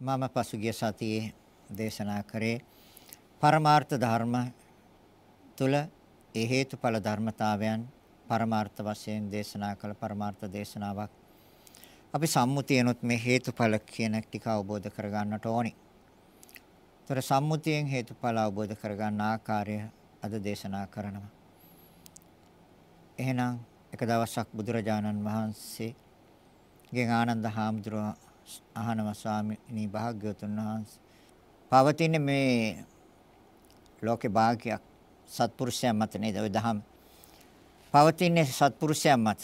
මම පසුගිය සතියේ දේශනා කරේ පරමාර්ථ ධර්ම තුල ඒ හේතුඵල ධර්මතාවයන් පරමාර්ථ වශයෙන් දේශනා කළ පරමාර්ථ දේශනාවක් අපි සම්මුතියනොත් මේ හේතුඵල කියන ටික අවබෝධ කරගන්නට ඕනි. ତොර සම්මුතියෙන් හේතුඵල අවබෝධ කරගන්න ආකාරය අද දේශනා කරනවා. එහෙනම් එක දවසක් බුදුරජාණන් වහන්සේගෙන් ආනන්ද හාමුදුරුවෝ අහනවා ස්වාමීනි භාග්‍යවතුන් වහන්සේ. පවතින මේ ලෝකේ භාගයක් සත්පුරුෂයන් මත නේද? ඔය දහම්. පවතින සත්පුරුෂයන් මත.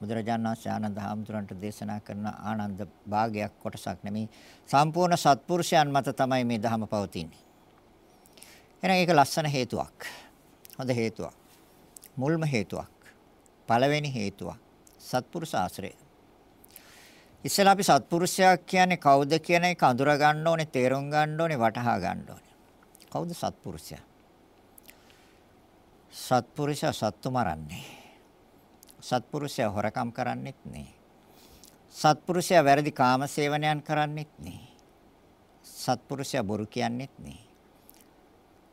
බුදුරජාණන් වහන්සේ ආනන්ද හාමුදුරන්ට දේශනා කරන ආනන්ද භාගයක් කොටසක් නෙමෙයි. සම්පූර්ණ සත්පුරුෂයන් මත තමයි මේ ධහම පවතින්නේ. එහෙනම් ඒක ලස්සන හේතුවක්. හොඳ හේතුවක්. මුල්ම හේතුවක්. පළවෙනි හේතුවක් සත්පුරුෂ ආශ්‍රය. ඉස්සෙල්ලා අපි සත්පුරුෂයා කියන්නේ කවුද කියන එක අඳුර ගන්න ඕනේ, තේරුම් ගන්න ඕනේ, වටහා ගන්න ඕනේ. කවුද සත්පුරුෂයා? සත්පුරුෂයා සත්තු මරන්නේ. සත්පුරුෂයා හොරකම් කරන්නේත් නෑ. සත්පුරුෂයා වැරදි කාමසේවනයන් කරන්නේත් නෑ. සත්පුරුෂයා බොරු කියන්නේත් නෑ.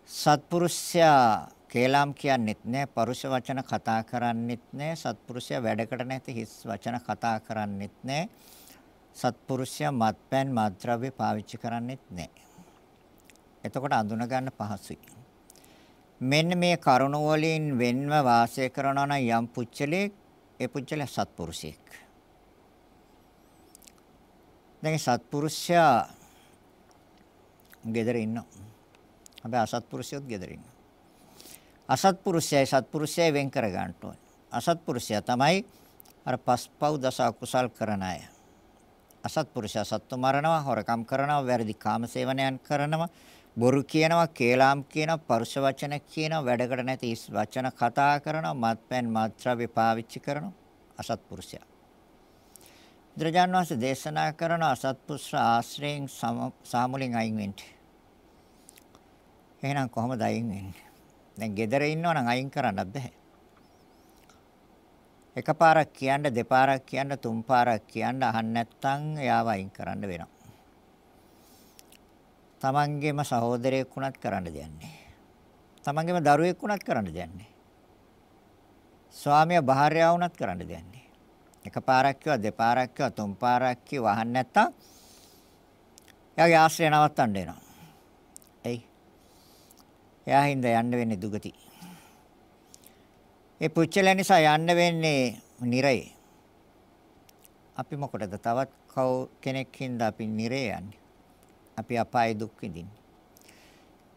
සත්පුරුෂයා කේලම් කියන්නේත් නෑ පරුෂ වචන කතා කරන්නේත් නෑ සත්පුරුෂයා වැඩකට නැති හිස් වචන කතා කරන්නේත් නෑ සත්පුරුෂයා මත්පැන් මත්ද්‍රව්‍ය පාවිච්චි කරන්නේත් නැහැ. එතකොට අඳුන ගන්න පහසුයි. මෙන්න මේ කරුණ වලින් වෙන්ව වාසය කරනවා නම් යම් පුච්චලෙක් ඒ පුච්චල සත්පුරුෂයෙක්. දැන් සත්පුරුෂයා ගෙදර ඉන්නවා. හැබැයි අසත්පුරුෂයොත් ගෙදර ඉන්නවා. අසත්පුරුෂයයි සත්පුරුෂයයි වෙන් කර ගන්න ඕනේ. අසත්පුරුෂයා තමයි අර පස්පව් දස අකුසල් කරන අය. අසත්පුරුෂයා සත්තු මරනවා, හොරකම් කරනවා, වැරදි කාමසේවනයන් කරනවා, බොරු කියනවා, කේලාම් කියනවා, පරුෂ වචන කියනවා, වැඩකට නැති වචන කතා කරනවා, මත්පැන් මාත්‍රාවේ පාවිච්චි කරනවා අසත්පුරුෂයා. බුදුරජාණන් වහන්සේ දේශනා කරන අසත්පුරුෂ ආශ්‍රයෙන් සාමුලින් අයින් වෙන්න. එහෙනම් කොහොමද අයින් වෙන්නේ? දැන් gedara ඉන්නවා නම් අයින් කරන්න බෑ. එකපාරක් කියන්න දෙපාරක් කියන්න තුන් පාරක් කියන්න අහන්න නැත්නම් එයාව අයින් කරන්න වෙනවා. තමන්ගේම සහෝදරයෙක් වුණත් කරන්න දෙන්නේ. තමන්ගේම දරුවෙක් වුණත් කරන්න දෙන්නේ. ස්වාමියා භාර්යාව වුණත් කරන්න දෙන්නේ. එකපාරක් කිව්වා දෙපාරක් කිව්වා තුන් පාරක් කිව්වා අහන්න නැත්නම් එයාගේ ආශ්‍රය නවත්තන්න වෙනවා. එයි. එයා හින්දා යන්න වෙන්නේ දුගති. ඒ පුච්චල නිසා යන්න වෙන්නේ නිරේ. අපි මොකටද තවත් කව කෙනෙක් හින්දා අපි නිරේ යන්නේ. අපි අපාය දුක් විඳින්නේ.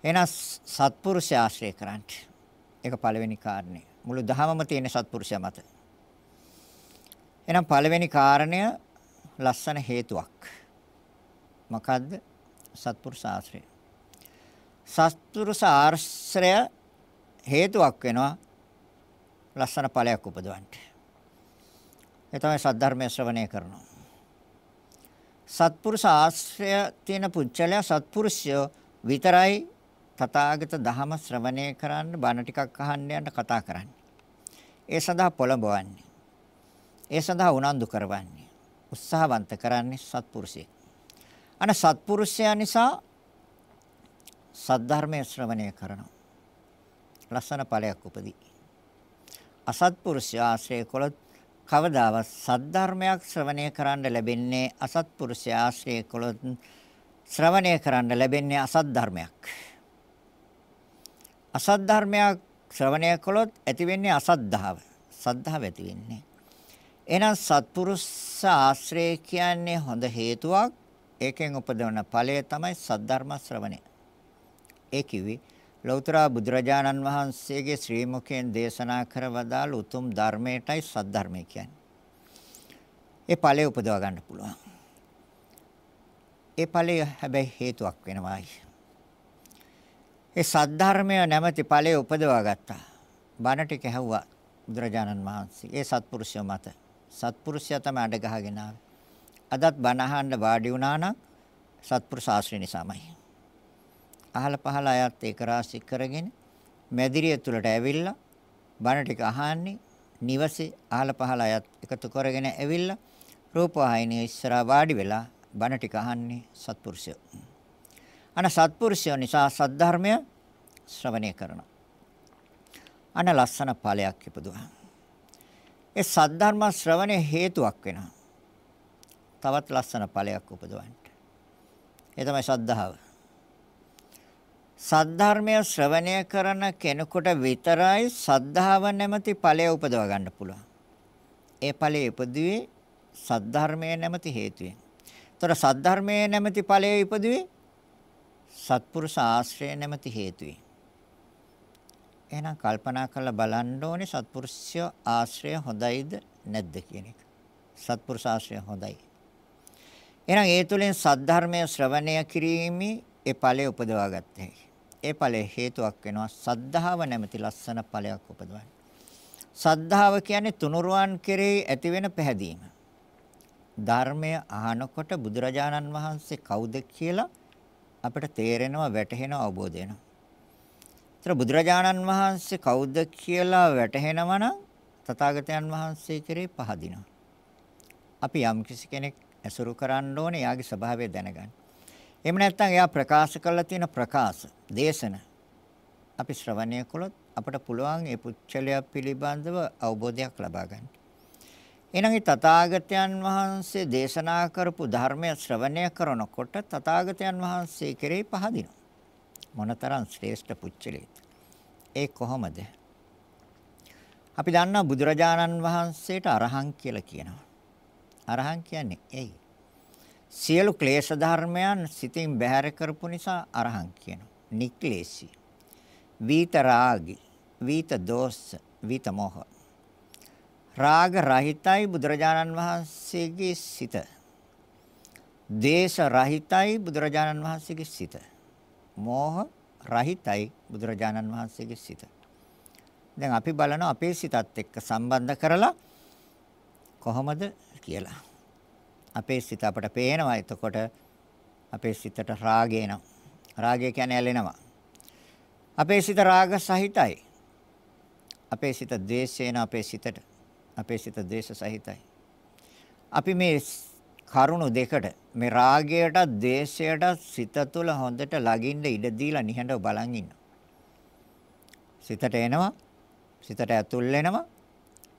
එහෙනම් සත්පුරුෂය ආශ්‍රය කරන්න. ඒක පළවෙනි කාරණය. මුළු දහමම තියෙන සත්පුරුෂය මත. එහෙනම් පළවෙනි කාරණය ලස්සන හේතුවක්. මොකද්ද? සත්පුරුෂ ආශ්‍රය. සත්පුරුෂ ආශ්‍රය හේතුවක් වෙනවා ලස්සන ඵලයක් උපදවන්න. ඒ තමයි සද්ධර්මය ශ්‍රවණය කරනවා. සත්පුරුෂ ආශ්‍රය තියෙන පුච්චලයා සත්පුරුෂය විතරයි තථාගත ධහම ශ්‍රවණය කරන්න බණ ටිකක් අහන්න යන්න කතා කරන්නේ. ඒ සඳහා පොළඹවන්නේ. ඒ සඳහා උනන්දු කරවන්නේ. උත්සාහවන්ත කරන්නේ සත්පුරුෂයෙක්. අන සත්පුරුෂයා නිසා සද්ධර්මයේ ශ්‍රවණය කරනවා. ලස්සන ඵලයක් උපදී. අසත්පුරුෂ ආශ්‍රය කළොත් කවදාවත් සද්ධර්මයක් ශ්‍රවණය කරන්න ලැබෙන්නේ අසත්පුරුෂ ආශ්‍රය කළොත් ශ්‍රවණය කරන්න ලැබෙන්නේ අසත් ධර්මයක්. අසත් ධර්මයක් ශ්‍රවණය කළොත් ඇති වෙන්නේ අසද්ධාව. සද්ධාව ඇති වෙන්නේ. එහෙනම් සත්පුරුෂ ආශ්‍රය කියන්නේ හොඳ හේතුවක්. ඒකෙන් උපදවන ඵලය තමයි සද්ධර්ම ශ්‍රවණය. ඒ කිව්වේ ලෞතර බුදුරජාණන් වහන්සේගේ ශ්‍රී මුඛයෙන් දේශනා කරවදාළ උතුම් ධර්මයටයි සද්ධර්මය කියන්නේ. ඒ ඵලය උපදව ගන්න පුළුවන්. ඒ ඵලය හැබැයි හේතුවක් වෙනවායි. ඒ සද්ධර්මය නැමැති ඵලය උපදවා ගත්තා. බණ ටික ඇහුවා බුදුරජාණන් වහන්සේ. ඒ සත්පුරුෂය මත. සත්පුරුෂයා තමයි අඬ ගහගෙන ආවේ. අදත් බණ අහන්න වාඩි වුණා නම් සත්පුරුෂ ආශ්‍රය නිසාමයි. අහල පහල අයත් ඒක රාශි කරගෙන මැදිරිය තුලට ඇවිල්ලා බණ ටික අහන්නේ නිවසේ අහල පහල අයත් එකතු කරගෙන ඇවිල්ලා රූපවාහිනිය ඉස්සරහා වාඩි වෙලා බණ ටික අහන්නේ සත්පුරුෂයෝ. අන සත්පුරුෂයෝ නිසා සද්ධර්මය ශ්‍රවණය කරනවා. අන ලස්සන ඵලයක් ඉපදුවා. ඒ සද්ධර්ම ශ්‍රවණය හේතුවක් වෙනවා. තවත් ලස්සන ඵලයක් උපදවන්න. ඒ තමයි ශ්‍රද්ධාව. සද්ධර්මය ශ්‍රවණය කරන කෙනෙකුට විතරයි සද්ධාව නැමැති ඵලය උපදව ගන්න පුළුවන්. ඒ ඵලය ඉපදුවේ සද්ධර්මයේ නැමැති හේතුවෙන්. ඒතර සද්ධර්මයේ නැමැති ඵලය ඉපදුවේ සත්පුරුෂ ආශ්‍රය නැමැති හේතුවෙන්. එහෙනම් කල්පනා කරලා බලන්න ඕනේ සත්පුරුෂය ආශ්‍රය හොඳයිද නැද්ද කියන එක. සත්පුරුෂ ආශ්‍රය හොඳයි. එහෙනම් ඒ තුලින් සද්ධර්මය ශ්‍රවණය කිරීමේ ඒ ඵලය උපදවා ගත්තේ. ඒ ඵලය හේතුවක් වෙනවා සද්ධාව නැමැති ලස්සන ඵලයක් උපදවන්න. සද්ධාව කියන්නේ තුනුරුවන් කෙරෙහි ඇතිවෙන පැහැදීම. ධර්මය අහනකොට බුදුරජාණන් වහන්සේ කවුද කියලා අපිට තේරෙනවා වැටහෙනවා අවබෝධ වෙනවා. ඒතර බුදුරජාණන් වහන්සේ කවුද කියලා වැටහෙනවා නම් තථාගතයන් වහන්සේ කෙරෙහි පහදිනවා. අපි යම් කිසි කෙනෙක් ඇසුරු කරන්න ඕනේ යාගේ ස්වභාවය දැනගන්න. එහෙම නැත්නම් එයා ප්‍රකාශ කරලා තියෙන ප්‍රකාශ, දේශන අපි ශ්‍රවණය කළොත් අපට පුළුවන් ඒ පුච්චලය පිළිබඳව අවබෝධයක් ලබා ගන්න. එහෙනම් ඒ තථාගතයන් වහන්සේ දේශනා කරපු ධර්මය ශ්‍රවණය කරනකොට තථාගතයන් වහන්සේ කෙරෙහි පහදිනවා. මොනතරම් ශ්‍රේෂ්ඨ පුච්චලයේද? ඒ කොහොමද? අපි දන්නා බුදුරජාණන් වහන්සේට අරහං කියලා කියනවා. අරහං කියන්නේ ඇයි? සියලු ක්ලේශ ධර්මයන් සිතින් බැහැර කරපු නිසා අරහං කියනවා. නික්ලේශී. වීත රාගි, වීත දෝෂ, වීත මොහ. රාග රහිතයි බුදුරජාණන් වහන්සේගේ සිත. දේශ රහිතයි බුදුරජාණන් වහන්සේගේ සිත. මෝහ රහිතයි බුදුරජාණන් වහන්සේගේ සිත. දැන් අපි බලනවා අපේ සිතත් එක්ක සම්බන්ධ කරලා කොහොමද කියලා. අපේ සිත අපට පේනවා එතකොට අපේ සිතට රාගය එනවා. රාගය කියන්නේ ඇලෙනවා. අපේ සිත රාග සහිතයි. අපේ සිත ද්වේෂේන අපේ සිතට අපේ සිත ද්වේෂ සහිතයි. අපි මේ කරුණු දෙකට මේ රාගයට ද්වේෂයට සිත තුළ හොඳට ලගින්න ඉඩ දීලා නිහඬව බලන් ඉන්නවා. සිතට එනවා සිතට ඇතුල් වෙනවා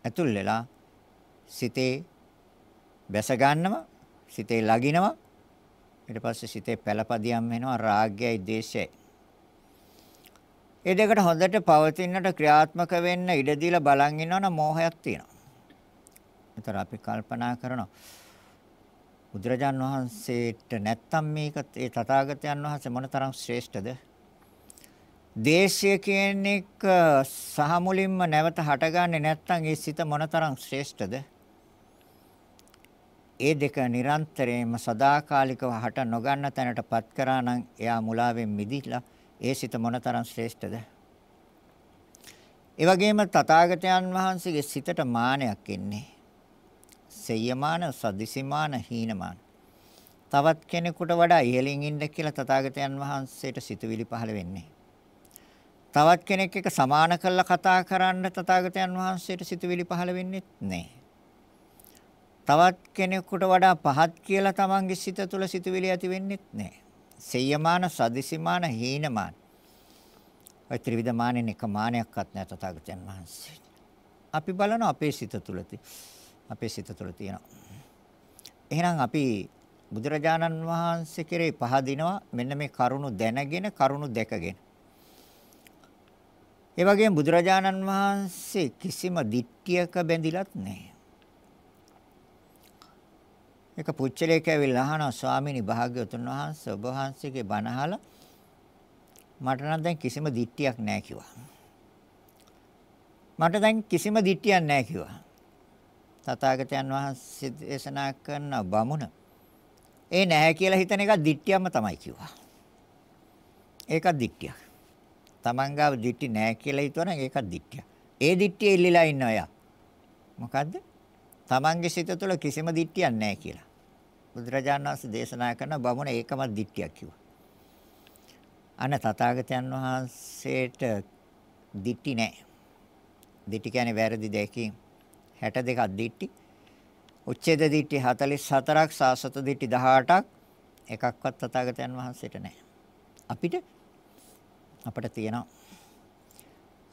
ඇතුල් වෙලා සිතේ බැස ගන්නවා සිතේ ලගිනවා ඊට පස්සේ සිතේ පළපදියම් වෙනවා රාගයයි ද්වේෂයයි ඒ දෙකට හොඳට පවතිනට ක්‍රියාත්මක වෙන්න ඉඩ දීලා බලන් ඉන්නවනම් මෝහයක් තියෙනවා. ඒතර අපි කල්පනා කරනවා බුදුරජාන් වහන්සේට නැත්තම් මේක ඒ තථාගතයන් වහන්සේ මොනතරම් ශ්‍රේෂ්ඨද? දේශය කියන එක සහ මුලින්ම නැවත හටගන්නේ නැත්තම් ඒ සිත මොනතරම් ශ්‍රේෂ්ඨද? ඒ දෙක නිරන්තරයෙන්ම සදාකාලිකව හට නොගන්න තැනටපත් කරා නම් එයා මුලාවෙන් මිදිලා ඒ සිත මොනතරම් ශ්‍රේෂ්ඨද? ඒ වගේම තථාගතයන් වහන්සේගේ සිතට මානයක් එන්නේ. සෙය්‍යමාන, සදිසිමාන, හීනමාන. තවත් කෙනෙකුට වඩා ඉහළින් ඉන්න කියලා තථාගතයන් වහන්සේට සිතුවිලි පහළ වෙන්නේ. තවත් කෙනෙක් එක්ක සමාන කරලා කතා කරන්න තථාගතයන් වහන්සේට සිතුවිලි පහළ වෙන්නේ නැහැ. තවත් කෙනෙකුට වඩා පහත් කියලා තමන්ගේ සිත තුළ සිතුවිලි ඇති වෙන්නේ නැහැ. සෙය්‍යමාන, සදිසිමාන, හීනමාන. ඔය ත්‍රිවිධ මානෙන් එක මානයක්වත් නැහැ තථාගතයන් වහන්සේ. අපි බලන අපේ සිත තුළ අපේ සිත තුළ තියෙනවා. එහෙනම් අපි බුදුරජාණන් වහන්සේ කෙරේ පහදිනවා මෙන්න මේ කරුණු දැනගෙන කරුණු දැකගෙන. ඒ වගේම බුදුරජාණන් වහන්සේ කිසිම දිට්ඨියක බැඳිලත් නැහැ. එක පුච්චලයක ඇවිල්ලා අහනවා ස්වාමීනි භාග්‍යවතුන් වහන්සේ ඔබ වහන්සේගේ බණ අහලා මට නම් දැන් කිසිම දිට්ටියක් නැහැ කිව්වා. මට දැන් කිසිම දිට්ටියක් නැහැ කිව්වා. තථාගතයන් වහන්සේ දේශනා කරන බමුණ ඒ නැහැ කියලා හිතන එක දිට්ටියක්ම තමයි කිව්වා. ඒකත් දිට්ටියක්. තමන්ගාව දිට්ටි නැහැ කියලා හිතුවනම් ඒකත් දිට්ටියක්. ඒ දිට්ටිය ඉල්ලලා ඉන්න අය. මොකද්ද? තමන්ගේ සිත තුළ කිසිම දිට්ඨියක් නැහැ කියලා. බුදුරජාණන් වහන්සේ දේශනා කරන බමුණ ඒකම දිට්ඨියක් කිව්වා. අන තථාගතයන් වහන්සේට දිට්ඨි නැහැ. දිට්ඨි කියන්නේ වැරදි දෙකකින් 62ක් දිට්ඨි. උච්ඡේද දිට්ඨි 44ක් සාසත දිට්ඨි 18ක් එකක්වත් තථාගතයන් වහන්සේට නැහැ. අපිට අපිට තියෙනවා.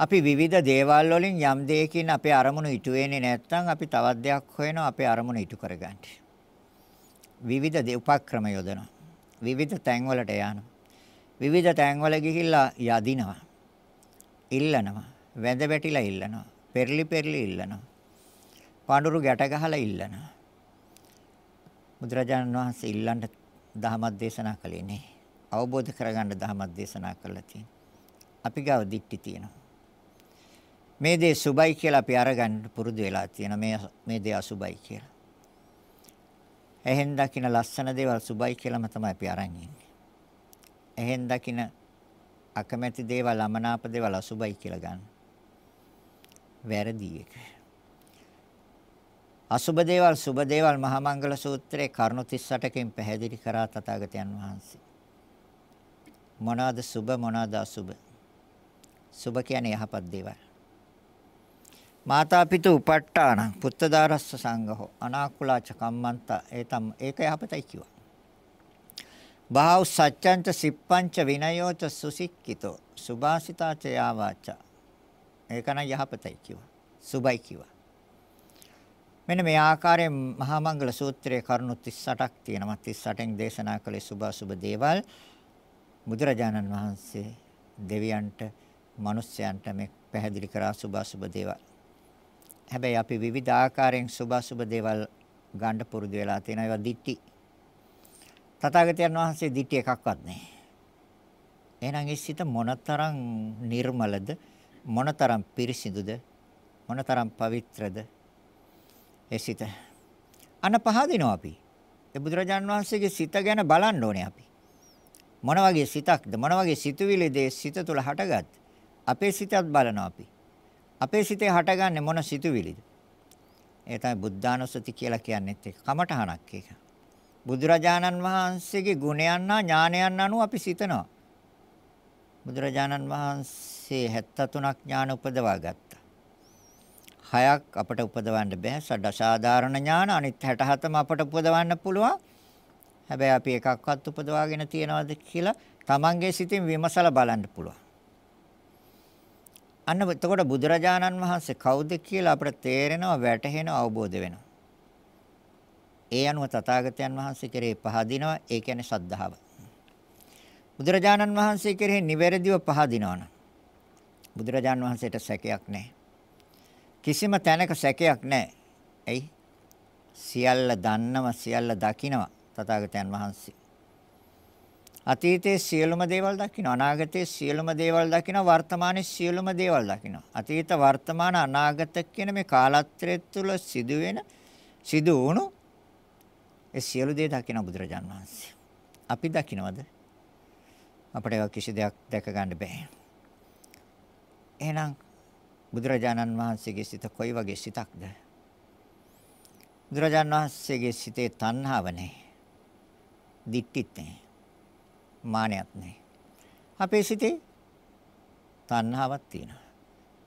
අපි විවිධ දේවල් වලින් යම් දෙයකින් අපේ අරමුණු ඉටු වෙන්නේ නැත්නම් අපි තවත් දෙයක් හොයනවා අපේ අරමුණ ඉටු කරගන්න. විවිධ උපක්‍රම යොදනවා. විවිධ තැන්වලට යනවා. විවිධ තැන්වල ගිහිල්ලා යදිනවා. ඉල්ලනවා. වැඳ වැටිලා ඉල්ලනවා. පෙරලි පෙරලි ඉල්ලනවා. පාඬුරු ගැට ගහලා ඉල්ලනවා. බුදුරජාණන් වහන්සේ ඉල්ලන්න දහමක් දේශනා කළේ නේ. අවබෝධ කරගන්න දහමක් දේශනා කළා තියෙනවා. අපි ගාව දික්ටි තියෙනවා. මේ දේ සුබයි කියලා අපි අරගන්න පුරුදු වෙලා තියෙනවා. මේ මේ දේ අසුබයි කියලා. එහෙන් දකින්න ලස්සන දේවල් සුබයි කියලාම තමයි අපි අරන් ඉන්නේ. එහෙන් දකින්න අකමැති දේවල් අමනාප දේවල් අසුබයි කියලා ගන්න. වැරදි එක. අසුබ දේවල් සුබ දේවල් මහා මංගල සූත්‍රයේ කරුණු 38කින් පැහැදිලි කරා තථාගතයන් වහන්සේ. මොනවාද සුබ මොනවාද අසුබ? සුබ කියන්නේ යහපත් දේවල්. මාතා පිතු උපට්ඨාන පුත්තදාරස්ස සංඝෝ අනාකුලාච කම්මන්ත ඒතම් ඒක යහපතයි කිව්වා. බාහුව සත්‍යංච සිප්පංච විනයෝච සුසික්කිතෝ සුභාසිතාච යාවාච ඒක නම් යහපතයි කිව්වා. සුබයි කිව්වා. මෙන්න මේ ආකාරයෙන් මහා මංගල සූත්‍රයේ කරුණු 38ක් තියෙනවා. 38න් දේශනා කළේ සුභ සුභ දේවල් බුදුරජාණන් වහන්සේ දෙවියන්ට, මිනිස්යන්ට මේ පැහැදිලි කරා සුභ සුභ දේවල්. හැබැයි අපි විවිධ ආකාරයෙන් සුභ සුභ දේවල් ගන්න පුරුදු වෙලා තියෙනවා. ඒවා දිට්ටි. තථාගතයන් වහන්සේ දිට්ටි එකක්වත් නැහැ. එහෙනම් ඒ සිත මොනතරම් නිර්මලද මොනතරම් පිරිසිදුද මොනතරම් පවිත්‍රද ඒ සිත අන පහදිනවා අපි ඒ බුදුරජාන් වහන්සේගේ සිත ගැන බලන්න ඕනේ අපි මොන වගේ සිතක්ද මොන වගේ සිතුවිලිද සිත තුළ හටගත් අපේ සිතත් බලනවා අපි අපේ සිතේ හටගන්නේ මොන සිතුවිලිද ඒ තමයි බුද්ධානුස්සති කියලා කියන්නේත් ඒක කමඨහනක් ඒක බුදුරජාණන් වහන්සේගේ ගුණයන් හා ඥානයන් අනුව අපි සිතනවා බුදුරජාණන් වහන්සේ 73ක් ඥාන උපදවා ගත්තා හයක් අපට උපදවන්න බෑ. සඩසාධාරණ ඥාන අනිත් 67ම අපට උපදවන්න පුළුවන්. හැබැයි අපි එකක්වත් උපදවාගෙන තියනවද කියලා තමන්ගේ සිතින් විමසලා බලන්න පුළුවන්. අන්න එතකොට බුදුරජාණන් වහන්සේ කවුද කියලා අපට තේරෙනවා වැටහෙනවා අවබෝධ වෙනවා. ඒ අනුව තථාගතයන් වහන්සේ කෙරෙහි පහදිනවා ඒ කියන්නේ ශ්‍රද්ධාව. බුදුරජාණන් වහන්සේ කෙරෙහි නිවැරදිව පහදිනවනම් බුදුරජාණන් වහන්සේට සැකයක් නැහැ. කිසිම තැනක සැකයක් නැහැ. ඇයි? සියල්ල දන්නව සියල්ල දකිනවා තථාගතයන් වහන්සේ. අතීතයේ සියලුම දේවල් දකිනවා අනාගතයේ සියලුම දේවල් දකිනවා වර්තමානයේ සියලුම දේවල් දකිනවා. අතීත වර්තමාන අනාගත කියන මේ කාලත්‍රය තුළ සිදුවෙන සිදු වුණු ඒ සියලු දේ දකින බුදුරජාන් වහන්සේ. අපි දකින්නවද? අපිට ඒවා කිසි දෙයක් දැක ගන්න බෑ. එහෙනම් බුදුරජාණන් වහන්සේගේ සිත කොයි වගේ සිතක්ද? බුදුරජාණන් වහන්සේගේ සිතේ තණ්හාව නැහැ. දික්ටිත් නැහැ. මානයක් නැහැ. අපේ සිතේ තණ්හාවක් තියෙනවා.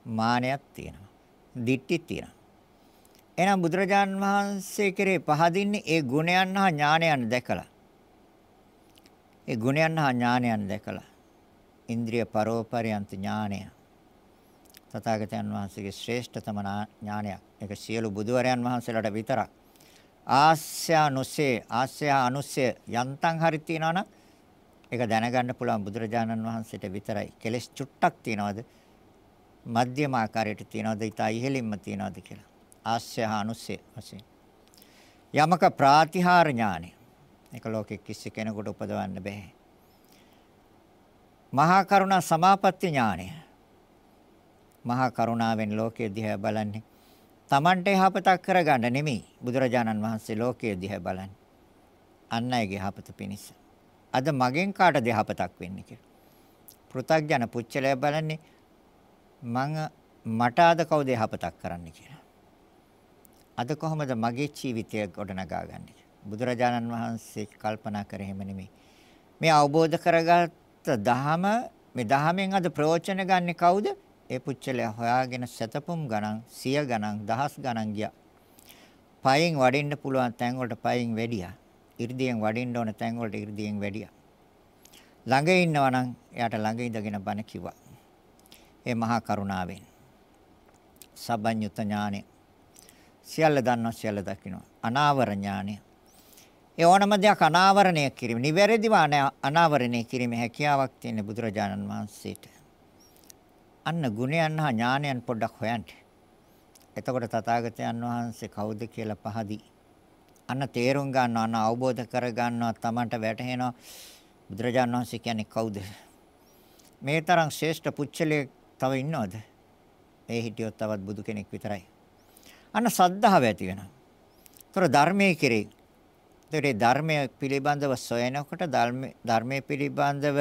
මානයක් තියෙනවා. දික්ටිත් තියෙනවා. එහෙනම් බුදුරජාණන් වහන්සේ කෙරේ පහදින්නේ ඒ ගුණයන් හා ඥානයන් දැකලා. ඒ ගුණයන් හා ඥානයන් දැකලා. ඉන්ද්‍රිය පරෝපරියන්ත ඥානය තථාගතයන් වහන්සේගේ ශ්‍රේෂ්ඨතම ඥානයක්. ඒක සියලු බුදුවරයන් වහන්සේලාට විතරක්. ආස්‍යානුසේ ආස්‍යානුසය යන්තම් හරි තියනවනම් ඒක දැනගන්න පුළුවන් බුදුරජාණන් වහන්සේට විතරයි. කෙලස් චුට්ටක් තියනවද? මධ්‍යම ආකාරයට තියනවද? ඊට ඉහළින්ම තියනවද කියලා. ආස්‍යානුසය වශයෙන්. යමක ප්‍රාතිහාර ඥානය. ඒක ලෝකෙ කිසි කෙනෙකුට උපදවන්න බෑ. මහා කරුණා සමාපatti ඥානය. මහා කරුණාවෙන් ලෝකයේ දිහා බලන්නේ. Tamante යහපතක් කරගන්න නෙමෙයි. බුදුරජාණන් වහන්සේ ලෝකයේ දිහා බලන්නේ. අන් අයගේ යහපත පිණිස. අද මගෙන් කාටද යහපතක් වෙන්නේ කියලා. පෘථග්ජන පුච්චලය බලන්නේ මං මට අද කවුද යහපතක් කරන්න කියලා. අද කොහොමද මගේ ජීවිතය ගොඩනගාගන්නේ? බුදුරජාණන් වහන්සේ කල්පනා කරේ එහෙම නෙමෙයි. මේ අවබෝධ කරගත්ත දහම මේ දහමෙන් අද ප්‍රයෝජන ගන්න කවුද? ඒ පුච්චලයා හොයාගෙන සතපුම් ගණන්, සිය ගණන්, දහස් ගණන් ගියා. පයින් වඩින්න පුළුවන් තැන් වලට පයින් වැඩියා. 이르දියෙන් වඩින්න ඕන තැන් වලට 이르දියෙන් වැඩියා. ළඟ ඉන්නවා නම් එයාට ළඟ ඉඳගෙන බණ කිව්වා. ඒ මහා කරුණාවෙන්. සබඤ්ඤුත ඥානෙ. සියල්ල දන්නවා සියල්ල දකිනවා. අනාවර ඥානෙ. ඒ ඕනම දෙයක් අනාවරණය කිරීම. නිවැරදිව අනාවරණය කිරීමේ හැකියාවක් තියෙන බුදුරජාණන් වහන්සේට. අන්න ගුණයන් හා ඥානයන් පොඩ්ඩක් හොයන්න. එතකොට තථාගතයන් වහන්සේ කවුද කියලා පහදී අන්න තේරුම් ගන්නවා, අන්න අවබෝධ කර ගන්නවා, Tamanට වැටහෙනවා බුදුරජාණන් වහන්සේ කියන්නේ කවුද? මේ තරම් ශ්‍රේෂ්ඨ පුච්චලයේ තව ඉන්නවද? ඒ හිටියොත් තවත් බුදු කෙනෙක් විතරයි. අන්න සද්ධාව ඇති වෙනවා. ତොර ධර්මයේ කෙරේ. ඒතරේ ධර්මයේ පිළිබඳව සොයනකොට ධර්මයේ පිළිබඳව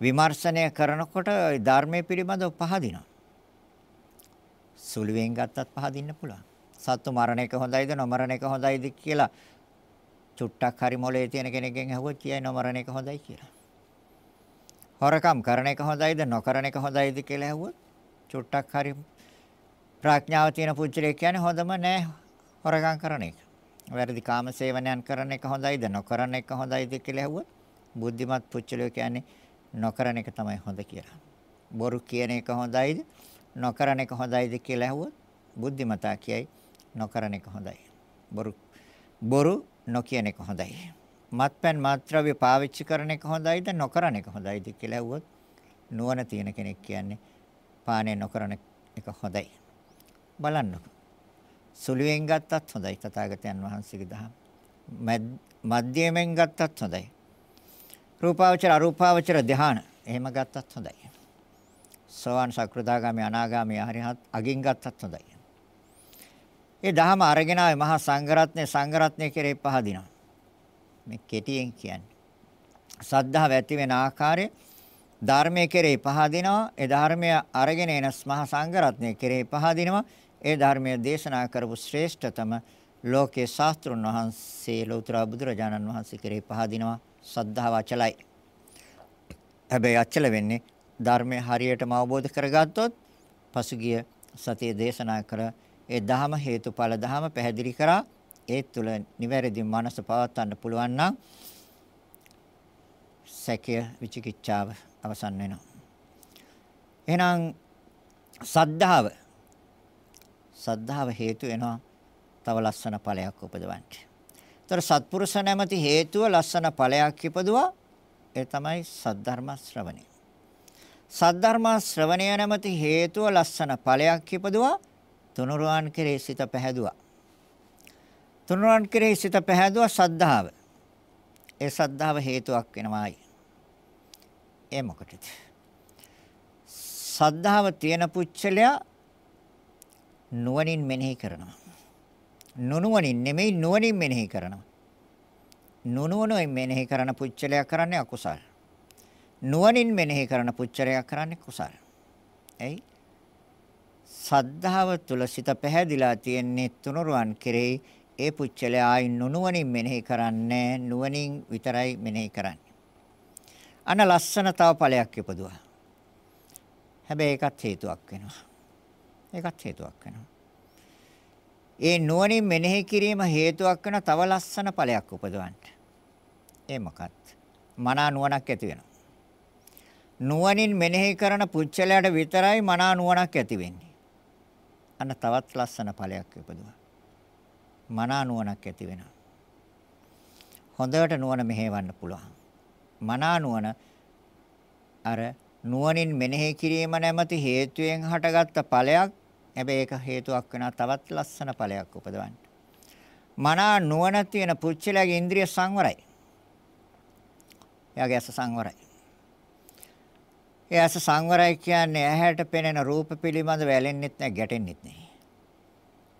විමර්ශනය කරනකොට ධර්මයේ පිළිබඳව පහදිනවා. සුළුවෙන් ගත්තත් පහදින්න පුළුවන්. සත්තු මරණ එක හොඳයිද නොමරණ එක හොඳයිද කියලා චුට්ටක් හරි මොලේ තියෙන කෙනෙක්ගෙන් අහුවොත් කියයි නොමරණ එක හොඳයි කියලා. හොරකම් කරන එක හොඳයිද නොකරන එක හොඳයිද කියලා අහුවොත් චුට්ටක් හරි ප්‍රඥාව තියෙන පුච්චලෙක් කියන්නේ හොඳම නෑ හොරකම් කරන එක. වැරදි කාම සේවනයන් කරන එක හොඳයිද නොකරන එක හොඳයිද කියලා අහුවොත් බුද්ධිමත් පුච්චලෙක් කියන්නේ නොකරන එක තමයි හොඳ කියලා. බොරු කියන එක හොඳයිද නොකරන එක හොඳයිද කියලා අහුවොත් බුද්ධිමතා කියයි නොකරන එක හොඳයි. බොරු බොරු නොකියන එක හොඳයි. මත්පැන් මාත්‍රාව්‍ය පාවිච්චි කරන එක හොඳයිද නොකරන එක හොඳයිද කියලා ඇහුවොත් නුවණ තියෙන කෙනෙක් කියන්නේ පානය නොකරන එක හොඳයි. බලන්නකො. සුළුවෙන් ගත්තත් හොඳයි තථාගතයන් වහන්සේගේ දහම. මධ්‍යමෙන් ගත්තත් හොඳයි. රූපාවචර අරූපාවචර ධ්‍යාන එහෙම ගත්තත් හොඳයි. සෝවාන් සක්‍රදාගාමි අනාගාමි අරිහත් අගින් ගත්තත් හොඳයි. ඒ දහම අරගෙන ආවේ මහා සංඝරත්නය සංඝරත්නය කෙරේ පහදිනවා. මේ කෙටියෙන් කියන්නේ. සද්ධාව ඇති වෙන ආකාරය ධර්මයේ කෙරේ පහදිනවා. ඒ ධර්මය අරගෙන එන මහා සංඝරත්නය කෙරේ පහදිනවා. ඒ ධර්මය දේශනා කරපු ශ්‍රේෂ්ඨතම ලෝකේ ශාස්ත්‍රුන් වහන්සේ ලෞතර බුදුරජාණන් වහන්සේ කෙරේ පහදිනවා. සද්ධාව අචලයි. හැබැයි අචල වෙන්නේ ධර්මය හරියටම අවබෝධ කරගත්තොත් පසුගිය සතියේ දේශනා කර ඒ දහම හේතුඵල දහම පැහැදිලි කරා ඒ තුල නිවැරදි මනස පවත්වන්න පුළුවන් නම් සැකය විචිකිච්ඡාව අවසන් වෙනවා. එහෙනම් සද්ධාව සද්ධාව හේතු වෙනවා තව ලස්සන ඵලයක් උපදවන්න. ඒතර සත්පුරුෂ නැමැති හේතුව ලස්සන ඵලයක් ඉපදුවා ඒ තමයි සද්ධර්ම ශ්‍රවණය. සද්ධර්ම ශ්‍රවණය නැමැති හේතුව ලස්සන ඵලයක් ඉපදුවා තුනුරුවන් කෙරෙහි සිත පැහැදුවා. තුනුරුවන් කෙරෙහි සිත පැහැදුවා සද්ධාව. ඒ සද්ධාව හේතුවක් වෙනවායි. ඒ මොකටද? සද්ධාව තියෙන පුච්චලයා නුවණින් මෙනෙහි කරනවා. නුනුවණින් නෙමෙයි නුවණින් මෙනෙහි කරනවා. නුනුවණින් මෙනෙහි කරන පුච්චලයා කරන්නේ අකුසල. නුවණින් මෙනෙහි කරන පුච්චලයා කරන්නේ කුසල. එයි සද්ධාව තුල සිත පැහැදිලා තියෙන්නේ තුනුරුවන් කෙරෙහි ඒ පුච්චලයා ආයි නුනුවණින් මෙනෙහි කරන්නේ නුවණින් විතරයි මෙනෙහි කරන්නේ. අන ලස්සන තව ඵලයක් ඉපදුවා. හැබැයි ඒකත් හේතුවක් වෙනවා. ඒකත් හේතුවක් වෙනවා. ඒ නුවණින් මෙනෙහි කිරීම හේතුවක් වෙන තව ලස්සන ඵලයක් උපදවන්න. ඒ මොකක්ද? මනා නුවණක් ඇති වෙනවා. නුවණින් මෙනෙහි කරන පුච්චලයට විතරයි මනා නුවණක් ඇති වෙන්නේ. අන්න තවත් ලස්සන ඵලයක් ඉපදුවා. මනා නුවණක් ඇති වෙනවා. හොඳට නුවණ මෙහෙවන්න පුළුවන්. මනා නුවණ අර නුවණින් මෙනෙහි කිරීම නැමැති හේතුයෙන් හටගත්ත ඵලයක් හැබැයි ඒක හේතුවක් වෙනවා තවත් ලස්සන ඵලයක් උපදවන්න. මනා නුවණ තියෙන පුච්චලගේ ඉන්ද්‍රිය සංවරයි. එයාගේ ඇස සංවරයි. ඒ ඇස සංවරයි කියන්නේ ඇහැට පෙනෙන රූප පිළිබඳ වැළෙන්නෙත් නැහැ ගැටෙන්නෙත් නැහැ.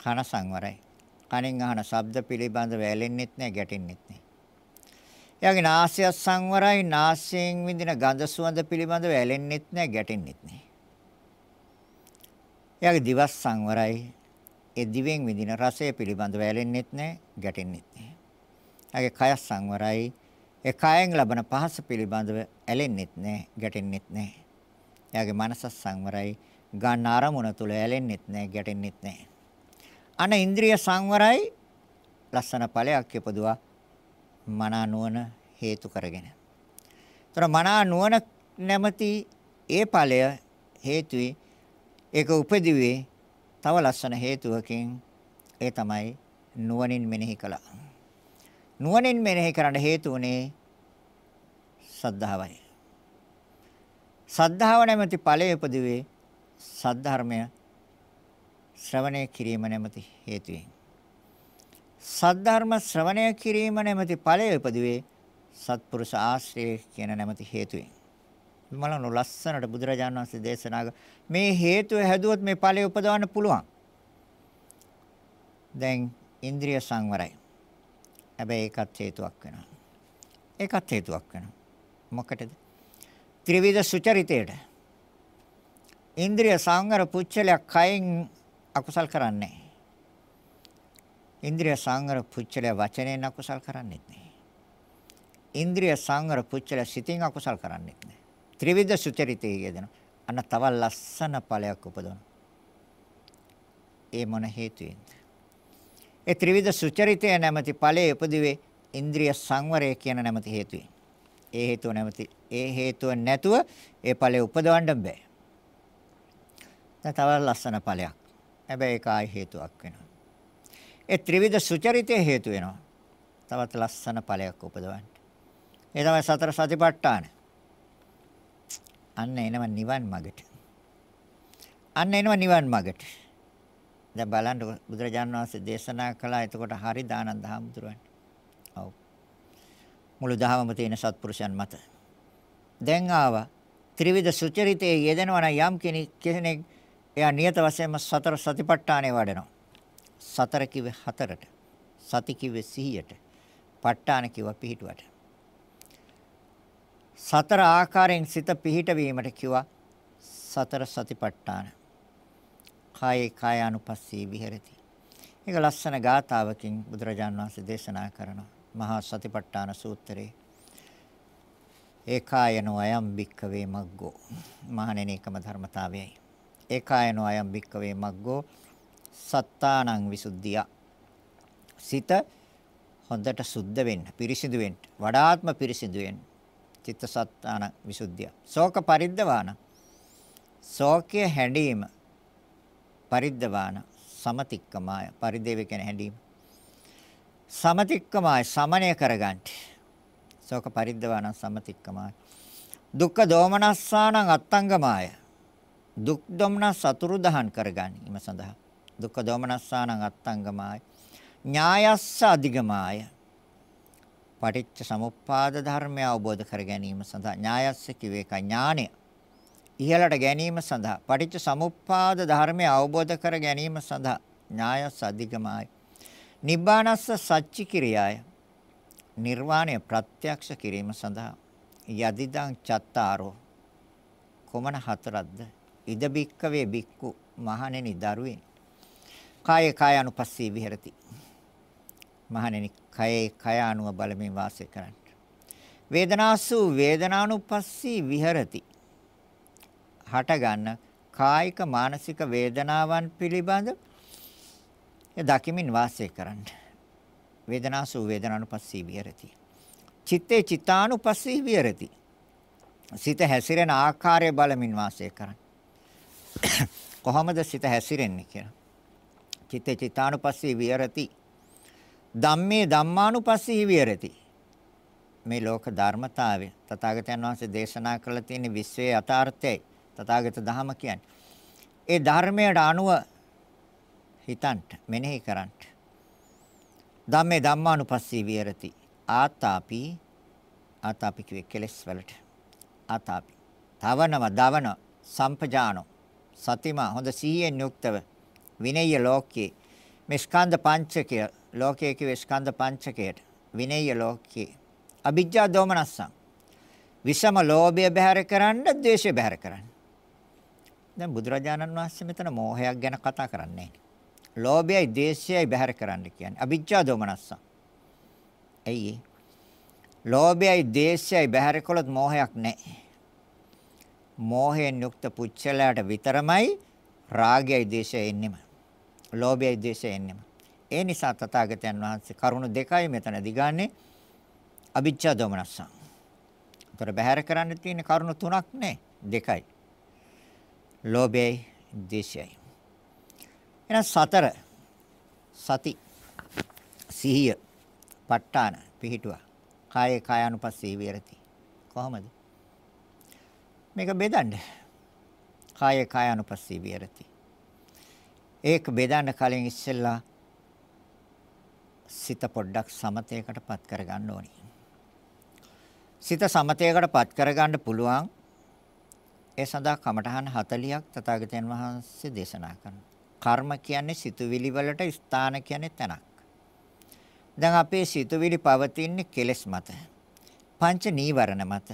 කන සංවරයි. කනින් අහන ශබ්ද පිළිබඳ වැළෙන්නෙත් නැහැ ගැටෙන්නෙත් නැහැ. එයාගේ නාසය සංවරයි නාසයෙන් විඳින ගඳ සුවඳ පිළිබඳ වැළෙන්නෙත් නැහැ ගැටෙන්නෙත් නැහැ. එයාගේ දිව සංවරයි ඒ දිවෙන් විඳින රසය පිළිබඳ වැළෙන්නෙත් නැහැ ගැටෙන්නෙත් නැහැ. එයාගේ කය සංවරයි ඒ කයෙන් ලබන පහස පිළිබඳව ඇලෙන්නෙත් නැහැ ගැටෙන්නෙත් නැහැ. එයාගේ මනස සංවරයි. ගන්න අරමුණ තුල ඇලෙන්නෙත් නැහැ, ගැටෙන්නෙත් නැහැ. අන ඉන්ද්‍රිය සංවරයි ලස්සන ඵලයක් ඉපදුවා මනා නුවණ හේතු කරගෙන. ତර මනා නුවණ නැමැති ඒ ඵලය හේතුයි ඒක උපදිවේ තව ලස්සන හේතුවකින් ඒ තමයි නුවණින් මෙනෙහි කළා. නුවණින් මෙනෙහි කරන්න හේතු උනේ සද්ධාවයි. සද්ධාව නැමැති ඵලය උපදිවේ සද්ධර්මය ශ්‍රවණය කිරීම නැමැති හේතුවෙන්. සද්ධර්ම ශ්‍රවණය කිරීම නැමැති ඵලය උපදිවේ සත්පුරුෂ ආශ්‍රය කියන නැමැති හේතුවෙන්. මලනු ලස්සනට බුදුරජාණන් වහන්සේ දේශනා මේ හේතුව හැදුවොත් මේ ඵලය උපදවන්න පුළුවන්. දැන් ඉන්ද්‍රිය සංවරයි. හැබැයි ඒකත් හේතුවක් වෙනවා. ඒකත් හේතුවක් වෙනවා. මොකටද? ත්‍රිවිධ සුචරිතයට. ඉන්ද්‍රිය සංවර පුච්චලයක් කයින් අකුසල් කරන්නේ ඉන්ද්‍රිය සංවර පුච්චලය වචනයෙන් අකුසල් කරන්නේත් නැහැ. ඉන්ද්‍රිය සංවර පුච්චලය සිතින් අකුසල් කරන්නේත් නැහැ. ත්‍රිවිධ සුචරිතය කියදෙන. අන්න තව ලස්සන ඵලයක් උපදවන. ඒ මොන හේතුවෙන්ද? ඒ ත්‍රිවිධ සුචරිතය නැමැති ඵලයේ උපදිවේ ඉන්ද්‍රිය සංවරය කියන නැමැති හේතුවෙන්. ඒ හේතුව නැමැති ඒ හේතුව නැතුව ඒ ඵලය උපදවන්න බෑ. දැන් තව ලස්සන ඵලයක්. හැබැයි ඒක ආයි හේතුවක් වෙනවා. ඒ ත්‍රිවිධ සුචරිතය හේතු වෙනවා. තවත් ලස්සන ඵලයක් උපදවන්න. ඒ තමයි සතර සතිපට්ඨාන. අන්න එනවා නිවන් මගට. අන්න එනවා නිවන් මගට. දැන් බලන්න බුදුරජාණන් වහන්සේ දේශනා කළා එතකොට හරි දානන්ද හාමුදුරුවනේ. ඔව්. මුළු දහමම තියෙන සත්පුරුෂයන් මත. දැන් ආවා ත්‍රිවිධ සුචරිතයේ යෙදෙනවා නම් යම් කෙනෙක් එයා නියත වශයෙන්ම සතර සතිපට්ඨානය වඩනවා. සතර කිව්වේ හතරට. සති කිව්වේ සිහියට. ප ဋ ාණ කිව්වා පිහිටුවට. සතර ආකාරයෙන් සිත පිහිට වීමට කිව්වා සතර සතිපට්ඨාන. කායේ කායානුපස්සී විහෙරති. ඒක ලස්සන ගාතාවකින් බුදුරජාන් වහන්සේ දේශනා කරනවා. මහා සතිපට්ඨාන සූත්‍රයේ. ඒකායනෝ අයම් භික්කවේ මග්ගෝ. මහණෙනි එකම ධර්මතාවයයි. ඒකායනෝ අයම් භික්කවේ මග්ගෝ සත්තානං විසුද්ධිය. සිත හොඳට සුද්ධ වෙන්න, පිරිසිදු වෙන්න, වඩාත්ම පිරිසිදු වෙන්න. චිත්ත සත්තාන විසුද්ධිය. ශෝක පරිද්දවාන. ශෝකයේ හැඬීම පරිද්දවාන සමතික්කමාය පරිදේව කියන හැඬීම සමතික්කමාය සමනය කරගන්න ශෝක පරිද්දවාන සමතික්කමාය. දුක්ඛ දෝමනස්සානං අත්තංගමාය. දුක් දොමනස් සතුරු දහන් කරගන්නීම සඳහා. දුක්ඛ දෝමනස්සානං අත්තංගමාය. ඥායස්ස අධිගමාය. පටිච්ච සමුප්පාද ධර්මය අවබෝධ කර ගැනීම සඳහා ඥායස්ස කිව්වේ එක ඥානය. ඉහළට ගැනීම සඳහා පටිච්ච සමුප්පාද ධර්මය අවබෝධ කර ගැනීම සඳහා ඥායස් අධිගමයි. නිබ්බානස්ස සච්චි කිරියාය. නිර්වාණය ප්‍රත්‍යක්ෂ කිරීම සඳහා යදිදං චත්තාරෝ කොමන හතරක්ද? ඉද බික්කවේ බික්කු මහණෙනි දරුවෙනි. කාය කාය අනුපස්සී විහෙරති. මහණෙනි කයේ කය අනුව බලමින් වාසය කරන්න. වේදනාසු වේදනානුපස්සී විහෙරති. හට ගන්න කායික මානසික වේදනාවන් පිළිබඳ දකිමින් වාසය කරන්න. වේදනාසු වේදනානුපස්සී විහෙරති. චිත්තේ චිත්තානුපස්සී විහෙරති. සිත හැසිරෙන ආකාරය බලමින් වාසය කරන්න. කොහොමද සිත හැසිරෙන්නේ කියලා. චිත්තේ චිත්තානුපස්සී විහෙරති. ධම්මේ ධම්මානුපස්සී විහෙරති. මේ ලෝක ධර්මතාවය තථාගතයන් වහන්සේ දේශනා කළ තියෙන විශ්වයේ යථාර්ථයයි තථාගත ධහම කියන්නේ. ඒ ධර්මයට අනුව හිතන්ට මෙනෙහි කරන්ට. ධම්මේ ධම්මානුපස්සී විහෙරති. ආතාපි ආතාපි කියේ කෙලස් වලට. ආතාපි. තවනව දවන සම්පජානෝ සතිමා හොඳ සීයෙන් යුක්තව විනය්‍ය ලෝකයේ මේ ස්කන්ධ පංචකය ලෝකයේ කිව්වේ ස්කන්ධ පංචකයට විනය්‍ය ලෝකයේ අවිජ්ජා දෝමනස්සං විෂම ලෝභය බැහැර කරන්න ද්වේෂය බැහැර කරන්න දැන් බුදුරජාණන් වහන්සේ මෙතන මෝහයක් ගැන කතා කරන්නේ ලෝභයයි ද්වේෂයයි බැහැර කරන්න කියන්නේ අවිජ්ජා දෝමනස්සං ඇයි ලෝභයයි ද්වේෂයයි බැහැර කළොත් මෝහයක් නැහැ මෝහයෙන් යුක්ත පුච්චලයට විතරමයි රාගයයි ද්වේෂයයි එන්නෙම ලෝභයයි ද්වේෂයයි එන්නේම. ඒ නිසා තථාගතයන් වහන්සේ කරුණු දෙකයි මෙතන දිගන්නේ අවිච්ඡා දෝමනස්සං. උතර බහැර කරන්න තියෙන කරුණු තුනක් නේ දෙකයි. ලෝභයයි ද්වේෂයයි. එහෙනම් සතර. සති. සිහිය. ප ဋ ාණ පිහිටුවා. කායේ කායानुපස්සී විරති කොහොමද? මේක බෙදන්න. කායේ කායानुපස්සී විරති ඒක බෙදන්න කලින් ඉස්සෙල්ලා සිත පොඩ්ඩක් සමතේකටපත් කරගන්න ඕනි. සිත සමතේකටපත් කරගන්න පුළුවන්. ඒ සඳහා කමඨහන් 40ක් තථාගතයන් වහන්සේ දේශනා කරනවා. කර්ම කියන්නේ සිතුවිලි වලට ස්ථාන කියන්නේ තැනක්. දැන් අපේ සිතුවිලි පවතින්නේ කෙලෙස් මත. පංච නීවරණ මත.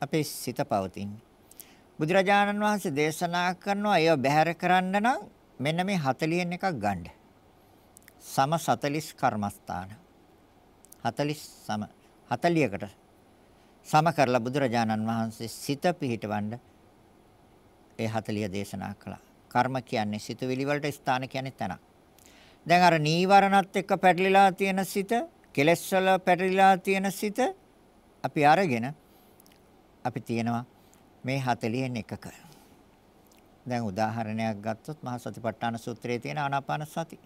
අපේ සිත පවතින්නේ. බුදුරජාණන් වහන්සේ දේශනා කරනවා ඒව බැහැර කරන්න නම් මෙන්න මේ 40න් එකක් ගන්න. සම 40 කර්මස්ථාන. 40 සම 40කට සම කරලා බුදුරජාණන් වහන්සේ සිත පිහිටවන්න ඒ 40 දේශනා කළා. කර්ම කියන්නේ සිතුවිලි වලට ස්ථාන කියන්නේ තැන. දැන් අර නීවරණත් එක්ක පැටලිලා තියෙන සිත, කෙලෙස් වල පැටලිලා තියෙන සිත අපි අරගෙන අපි තියෙනවා මේ 40න් එකක. දැන් උදාහරණයක් ගත්තොත් මහා සතිපට්ඨාන සූත්‍රයේ තියෙන ආනාපාන සති.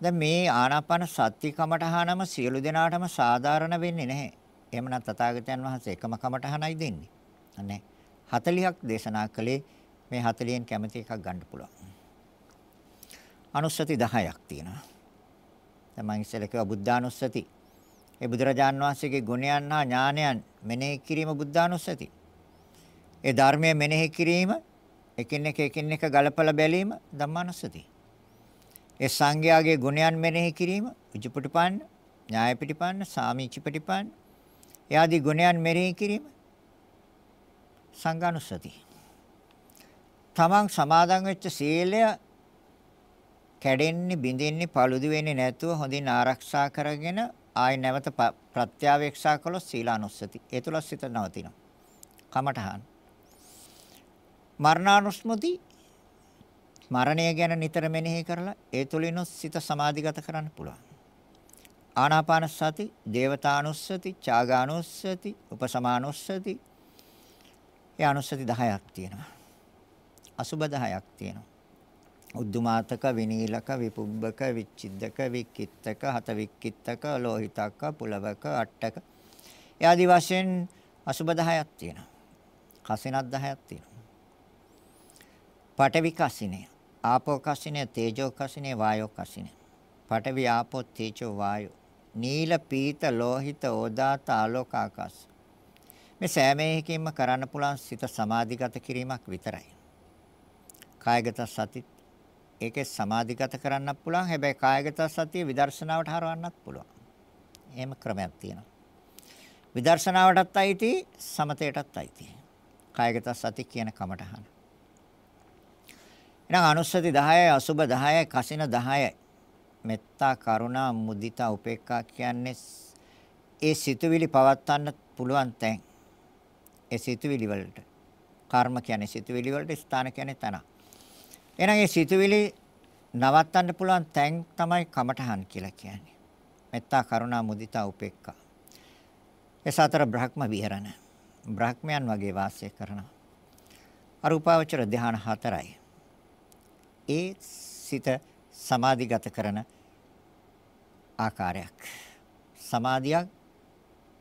දැන් මේ ආනාපාන සති කමඨහනම සියලු දෙනාටම සාධාරණ වෙන්නේ නැහැ. එහෙමනම් තථාගතයන් වහන්සේ එකම කමඨහනයි දෙන්නේ. අනේ 40ක් දේශනා කළේ මේ 40න් කැමති එකක් ගන්න පුළුවන්. අනුස්සති 10ක් තියෙනවා. දැන් මම ඉස්සෙල්ලා කිව්වා බුද්ධානුස්සති. ඒ බුදුරජාන් වහන්සේගේ ගුණයන් හා ඥානයන් මෙනෙහි කිරීම බුද්ධානුස්සති. ඒ ධර්මය මෙනෙහි කිරීම එකින් එක එකින් එක ගලපලා බැලීම ධම්මානුස්සති. ඒ සංඝයාගේ ගුණයන් මෙනෙහි කිරීම උජුපටිපන්න, ඥායපටිපන්න, සාමීචිපටිපන්න. එයාදී ගුණයන් මෙනෙහි කිරීම සංඝානුස්සති. තමන් සමාදන් වෙච්ච සීලය කැඩෙන්නේ බිඳෙන්නේ paludu වෙන්නේ නැතුව හොඳින් ආරක්ෂා කරගෙන ආය නැවත ප්‍රත්‍යාවේක්ෂා කළොත් සීලානුස්සති. ඒ තුල සිත නවතිනවා. කමඨහන්. මරණානුස්මති මරණය ගැන නිතර මෙනෙහි කරලා ඒ තුලිනුත් සිත සමාධිගත කරන්න පුළුවන්. ආනාපාන සති, දේවතානුස්සති, චාගානුස්සති, උපසමානුස්සති. ඒ අනුස්සති 10ක් තියෙනවා. අසුබ 10ක් තියෙනවා. උද්දුමාතක විනීලක විපුබ්බක විච්ඡිද්දක වික්කිත්තක හත වික්කිත්තක ලෝහිතක පුලවක අට්ටක එයාදි වශයෙන් අසුබ 10ක් තියෙනවා. කසිනක් 10ක් තියෙනවා. පඨවි කසිනේ, ආපෝ කසිනේ, තේජෝ කසිනේ, වායෝ කසිනේ. පඨවි ආපෝ තේජෝ වායෝ. නීල පීත ලෝහිත ඕදාත ආලෝක ආකාශ. මේ සෑම එකකින්ම කරන්න පුළුවන් සිත සමාධිගත කිරීමක් විතරයි. කායගත සති ඒකේ සමාධිගත කරන්නත් පුළුවන්. හැබැයි කායගත සතිය විදර්ශනාවට හරවන්නත් පුළුවන්. එහෙම ක්‍රමයක් තියෙනවා. විදර්ශනාවටත් අයිති සමතයටත් අයිති. කායගත සති කියන කමටහන. එහෙනම් අනුස්සති 10යි අසුබ 10යි කසින 10යි මෙත්තා කරුණා මුදිතා උපේක්ඛා කියන්නේ ඒ සිතුවිලි පවත්වන්න පුළුවන් තැන්. ඒ සිතුවිලි වලට කර්ම කියන්නේ සිතුවිලි වලට ස්ථාන කියන්නේ තන. එහෙනම් මේ සිතුවිලි නවත්තන්න පුළුවන් තැන් තමයි කමඨහන් කියලා කියන්නේ. මෙත්තා කරුණා මුදිතා උපේක්ඛා. ඒ සතර බ්‍රහ්ම විහරණ. බ්‍රහ්මයන් වගේ වාසය කරනවා. අරූපාවචර ධ්‍යාන හතරයි. ඒ සිත සමාධිගත කරන ආකාරයක්. සමාධියක්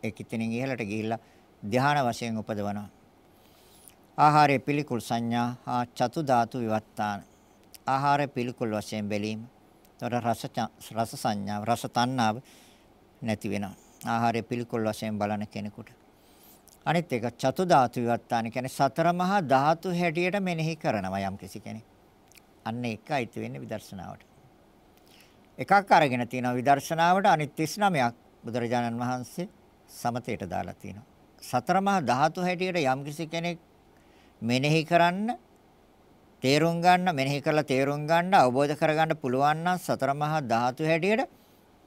ඒකිතෙනින් ඉහළට ගිහිල්ලා ධ්‍යාන වශයෙන් උපදවනවා. ආහාරයේ පිළිකුල් සංඥා හා චතු ධාතු විවත්තාන. ආහාර පිළිකුල් වශයෙන් බැලීම. තොර රස රස සංඥා රස තණ්හාව නැති වෙනවා. ආහාරයේ පිළිකුල් වශයෙන් බලන කෙනෙකුට. අනිත් එක චතු ධාතු විවත්තාන කියන්නේ සතර මහා ධාතු හැටියට මෙනෙහි කරනවා යම් කිසි කෙනෙක්. අන්න ඒකයි ති වෙන්නේ විදර්ශනාවට. එකක් අරගෙන තියෙනවා විදර්ශනාවට අනිත් 39ක් බුදුරජාණන් වහන්සේ සමතේට දාලා තියෙනවා. සතර මහා ධාතු හැටියට යම් කිසි කෙනෙක් මෙනෙහි කරන්න තේරුම් ගන්න මෙනෙහි කරලා තේරුම් ගන්න අවබෝධ කරගන්න පුළුවන් නම් සතර මහා ධාතු හැටියට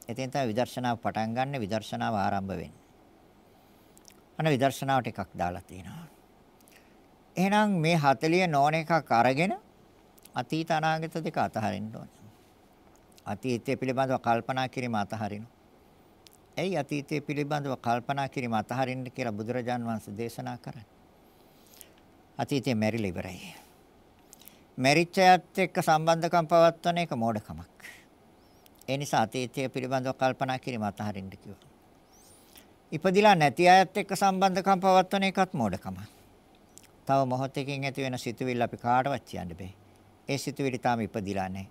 එතෙන් තමයි විදර්ශනාව පටන් ගන්න විදර්ශනාව ආරම්භ වෙන්නේ. අන විදර්ශනාවට එකක් දාලා තියෙනවා. එහෙනම් මේ 40 නෝන එකක් අරගෙන අතීත අනාගත දෙක අතහරින්න ඕනේ. අතීතය පිළිබඳව කල්පනා කිරීම අතහරිනවා. ඇයි අතීතය පිළිබඳව කල්පනා කිරීම අතහරින්න කියලා බුදුරජාන් වහන්සේ දේශනා කරන්නේ? අතීතේ මැරිලා ඉවරයි. මැරිච්ච අයත් එක්ක සම්බන්ධකම් පවත්වන එක මෝඩකමක්. ඒ නිසා අතීතය පිළිබඳව කල්පනා කිරීම අතහරින්න කිව්වා. ඉපදිලා නැති අයත් එක්ක සම්බන්ධකම් පවත්වන එකත් මෝඩකමක්. තව මොහොතකින් ඇති වෙන සිතුවිල්ල අපි කාටවත් කියන්න බෑ. ඒ සිතුවිලි තාම ඉපදිලා නැහැ.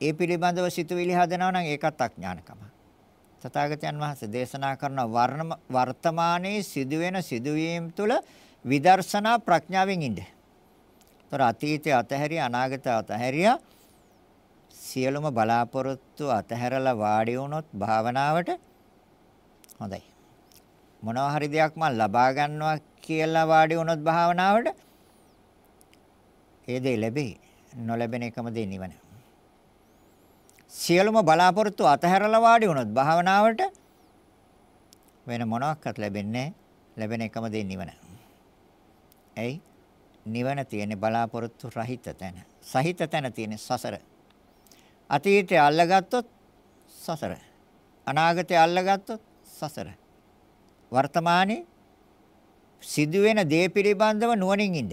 ඒ පිළිබඳව සිතුවිලි හදනවා නම් ඒකත් අඥානකම. තථාගතයන් වහන්සේ දේශනා කරන වර්තමානයේ සිදුවෙන සිදුවීම් තුළ විදර්ශනා ප්‍රඥාවෙන් ඉන්න. ତොර අතීතය අතහැරිය අනාගතය අතහැරියා සියලුම බලාපොරොත්තු අතහැරලා වාඩි වුණොත් භාවනාවට හොඳයි. මොනවා හරි දෙයක් මම ලබා ගන්නවා කියලා වාඩි වුණොත් භාවනාවට ඒ දේ ලැබෙයි. නොලැබෙන එකම දේ නිවන. සියලුම බලාපොරොත්තු අතහැරලා වාඩි වුණොත් භාවනාවට වෙන මොනවත් ලැබෙන්නේ ලැබෙන එකම දේ නිවන. ඇයි? නිවන තියෙන්නේ බලාපොරොත්තු රහිත තැන. සහිත තැන තියෙන්නේ සසර. අතීතය අල්ලගත්තොත් සසර. අනාගතය අල්ලගත්තොත් සසර. වර්තමානයේ සිදුවෙන දේ පිළිබඳව නුවණින් ඉන්න.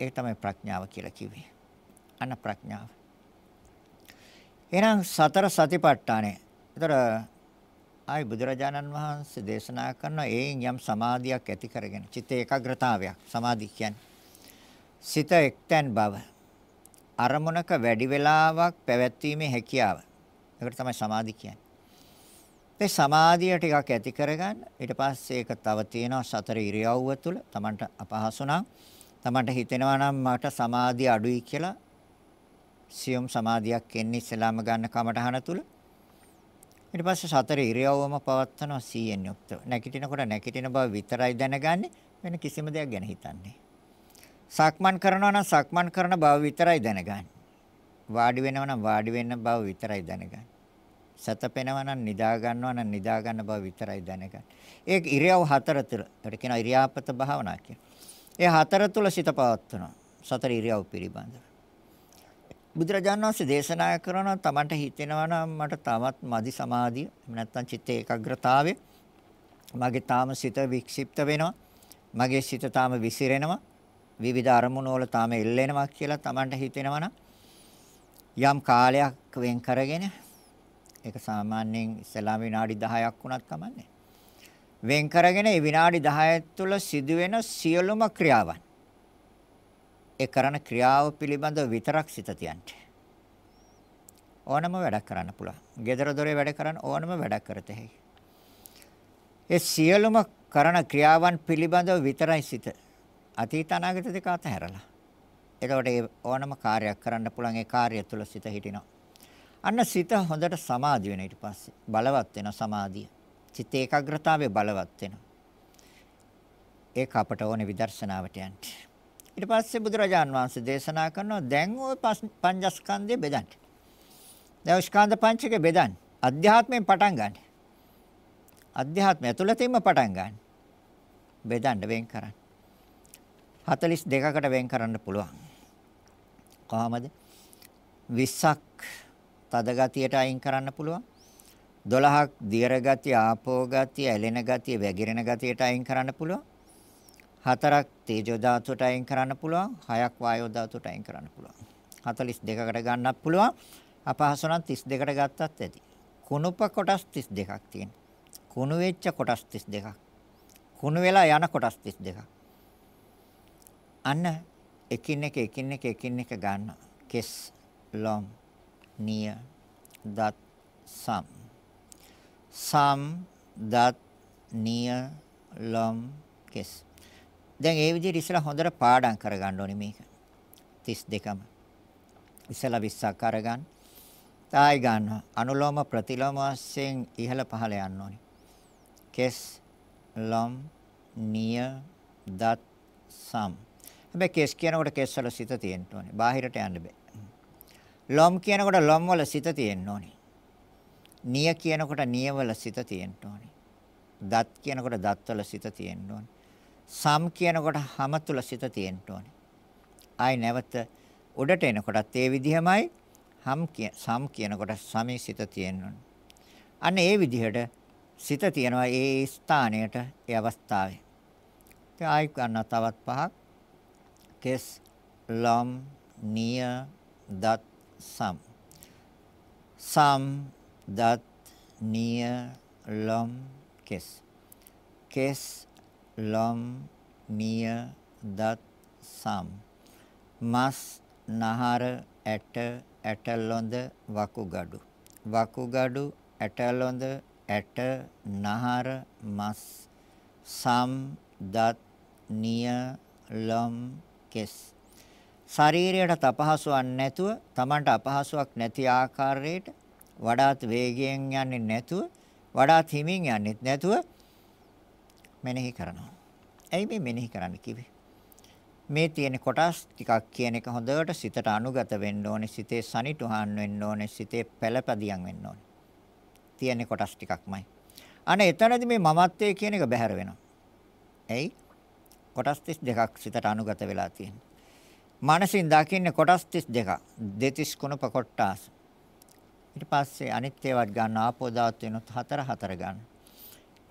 ඒක තමයි ප්‍රඥාව කියලා කිව්වේ. අන්න ප්‍රඥාව. එහෙනම් සතර සතිපට්ඨානය. ඒතර ආයි බුදුරජාණන් වහන්සේ දේශනා කරන ඒන් යම් සමාධියක් ඇති කරගෙන චිත්ත ඒකාග්‍රතාවයක් සමාධි කියන්නේ. සිත එක්තැන් බව. අරමුණක වැඩි වේලාවක් පැවැත්වීමේ හැකියාව. ඒකට තමයි සමාධි කියන්නේ. ඒ සමාධිය ටිකක් ඇති කරගන්න ඊට පස්සේ ඒක තව තියෙනවා සතර ඉරියව්ව තුළ Tamanට අපහසු නම් Tamanට හිතෙනවා නම් මට සමාධිය අඩුයි කියලා සියුම් සමාධියක් එන්නේ ඉස්සලාම ගන්න කමටහන තුල ඊට පස්සේ සතර ඉරියව්වම පවත්නවා 100න් යුක්තව නැගිටිනකොට නැගිටින බව විතරයි දැනගන්නේ වෙන කිසිම දෙයක් ගැන හිතන්නේ සක්මන් කරනවා නම් සක්මන් කරන බව විතරයි දැනගන්නේ වාඩි වෙනවා නම් වාඩි වෙන්න බව විතරයි දැනගන්නේ සතපෙනවා නම් නිදා ගන්නවා නම් නිදා ගන්න බව විතරයි දැනගන්නේ. ඒක ඉරියව් හතර තුළ. ඒකට කියනවා ඉරියාපත භාවනා කියලා. ඒ හතර තුළ සිත පවත්වනවා. සතර ඉරියව් පිළිබඳව. බුදුරජාණන් වහන්සේ දේශනා කරනවා Tamanට හිතෙනවා නම් මට තවත් මදි සමාධිය එහෙම නැත්නම් චිත්ත ඒකාග්‍රතාවය. මගේ තාම සිත වික්ෂිප්ත වෙනවා. මගේ සිත තාම විසිරෙනවා. විවිධ අරමුණු වල තාම එල්ලෙනවා කියලා Tamanට හිතෙනවා නම් යම් කාලයක් වෙන් කරගෙන ඒක සාමාන්‍යයෙන් ඉස්ලාම විනාඩි 10ක් වුණත් කමන්නේ. වෙන් කරගෙන ඒ විනාඩි 10 තුළ සිදුවෙන සියලුම ක්‍රියාවන් ඒ කරන ක්‍රියාව පිළිබඳව විතරක් සිත තියන්න. ඕනම වැඩක් කරන්න පුළුවන්. gedara dore වැඩ කරන්න ඕනම වැඩක් කරත හැකියි. ඒ සියලුම කරන ක්‍රියාවන් පිළිබඳව විතරයි සිත. අතීත අනාගත දෙක අතහැරලා. එතකොට ඒ ඕනම කාර්යයක් කරන්න පුළුවන් ඒ කාර්යය තුළ සිත හිටිනවා. අන්න සිත හොඳට සමාධි වෙන ඊට පස්සේ බලවත් වෙන සමාධිය. චිත්ත ඒකාග්‍රතාවය බලවත් වෙනවා. ඒක අපට ඕනේ විදර්ශනාවට යන්න. ඊට පස්සේ බුදුරජාන් වහන්සේ දේශනා කරනවා දැන් ওই පංචස්කන්ධය බෙදන්න. දැන් ස්කන්ධ පංචකය බෙදන්න. අධ්‍යාත්මයෙන් පටන් ගන්න. අධ්‍යාත්මය ඇතුළතින්ම පටන් ගන්න. බෙදන්න වෙන් කරන්න. 42කට වෙන් කරන්න පුළුවන්. කොහමද? 20ක් තද ගතියට අයින් කරන්න පුළුවන්. 12ක් දියර ගතිය, ආපෝ ගතිය, ඇලෙන ගතිය, වැగిරෙන ගතියට අයින් කරන්න පුළුවන්. හතරක් තේජෝ ධාතුවට අයින් කරන්න පුළුවන්. හයක් වායෝ ධාතුවට අයින් කරන්න පුළුවන්. 42කට ගන්නත් පුළුවන්. අපහසු නම් 32කට ගත්තත් ඇති. කුණුප කොටස් 32ක් තියෙනවා. කුණු වෙච්ච කොටස් 32ක්. කුණු වෙලා යන කොටස් 32ක්. අන්න එකින් එක එකින් එක එකින් එක ගන්න. කෙස්, ලොම්, නිය දත් සම් සම් දත් නිය ලම් කෙස් දැන් ඒ විදිහට ඉස්සලා හොඳට පාඩම් කරගන්න ඕනේ මේක. 32ම ඉස්සලා 20ක් අරගන්න තායි ගන්නවා. අනුලෝම ප්‍රතිලෝම වශයෙන් ඉහළ පහළ යන්න ඕනේ. කෙස් ලම් නිය දත් සම්. හැබැයි කෙස් කියනකොට කෙස් වල සිත තියෙන්න ඕනේ. බාහිරට යන්න බෑ. ලොම් කියනකොට ලොම් වල සිත තියෙන්න ඕනේ. නිය කියනකොට නිය වල සිත තියෙන්න ඕනේ. දත් කියනකොට දත් වල සිත තියෙන්න ඕනේ. සම් කියනකොට හම තුල සිත තියෙන්න ඕනේ. ආයි නැවත උඩට එනකොටත් ඒ විදිහමයි හම් සම් කියනකොට සමී සිත තියෙනවා. අන්න ඒ විදිහට සිත තියෙනවා ඒ ස්ථානයට ඒ අවස්ථාවේ. ඒ ආයි ගන්න තවත් පහක් කෙස් ලම් නිය දත් සම් සම් දත් නිය ලම් කෙස් කෙස් ලම් නිය දත් සම්. මස් නහර ඇට ඇටලොඳ වකුගඩු. වකුගඩු ඇටලොඳ ඇට නහර මස් සම් දත් නිය ලම් කෙස්. ශරීරයට අපහසුවක් නැතුව Tamanට අපහසුයක් නැති ආකාරයට වඩාත් වේගයෙන් යන්නේ නැතුව වඩාත් හිමින් යන්නේ නැතුව මෙනෙහි කරනවා. ඇයි මේ මෙනෙහි කරන්න කිව්වේ? මේ තියෙන කොටස් ටිකක් කියන එක හොඳට සිතට අනුගත වෙන්න ඕනේ. සිතේ සනිටුහන් වෙන්න ඕනේ. සිතේ පළපදියම් වෙන්න ඕනේ. තියෙන කොටස් ටිකක්මයි. අනේ එතනදී මේ මමත්වයේ කියන එක බැහැර වෙනවා. ඇයි? කොටස් 32ක් සිතට අනුගත වෙලා තියෙනවා. මනසින් දකින්නේ කොටස් 32ක්. දෙතිස් කුණප කොටස්. ඊට පස්සේ අනිත් ඒවාත් ගන්න ආපෝ ධාතු වෙනොත් හතර හතර ගන්න.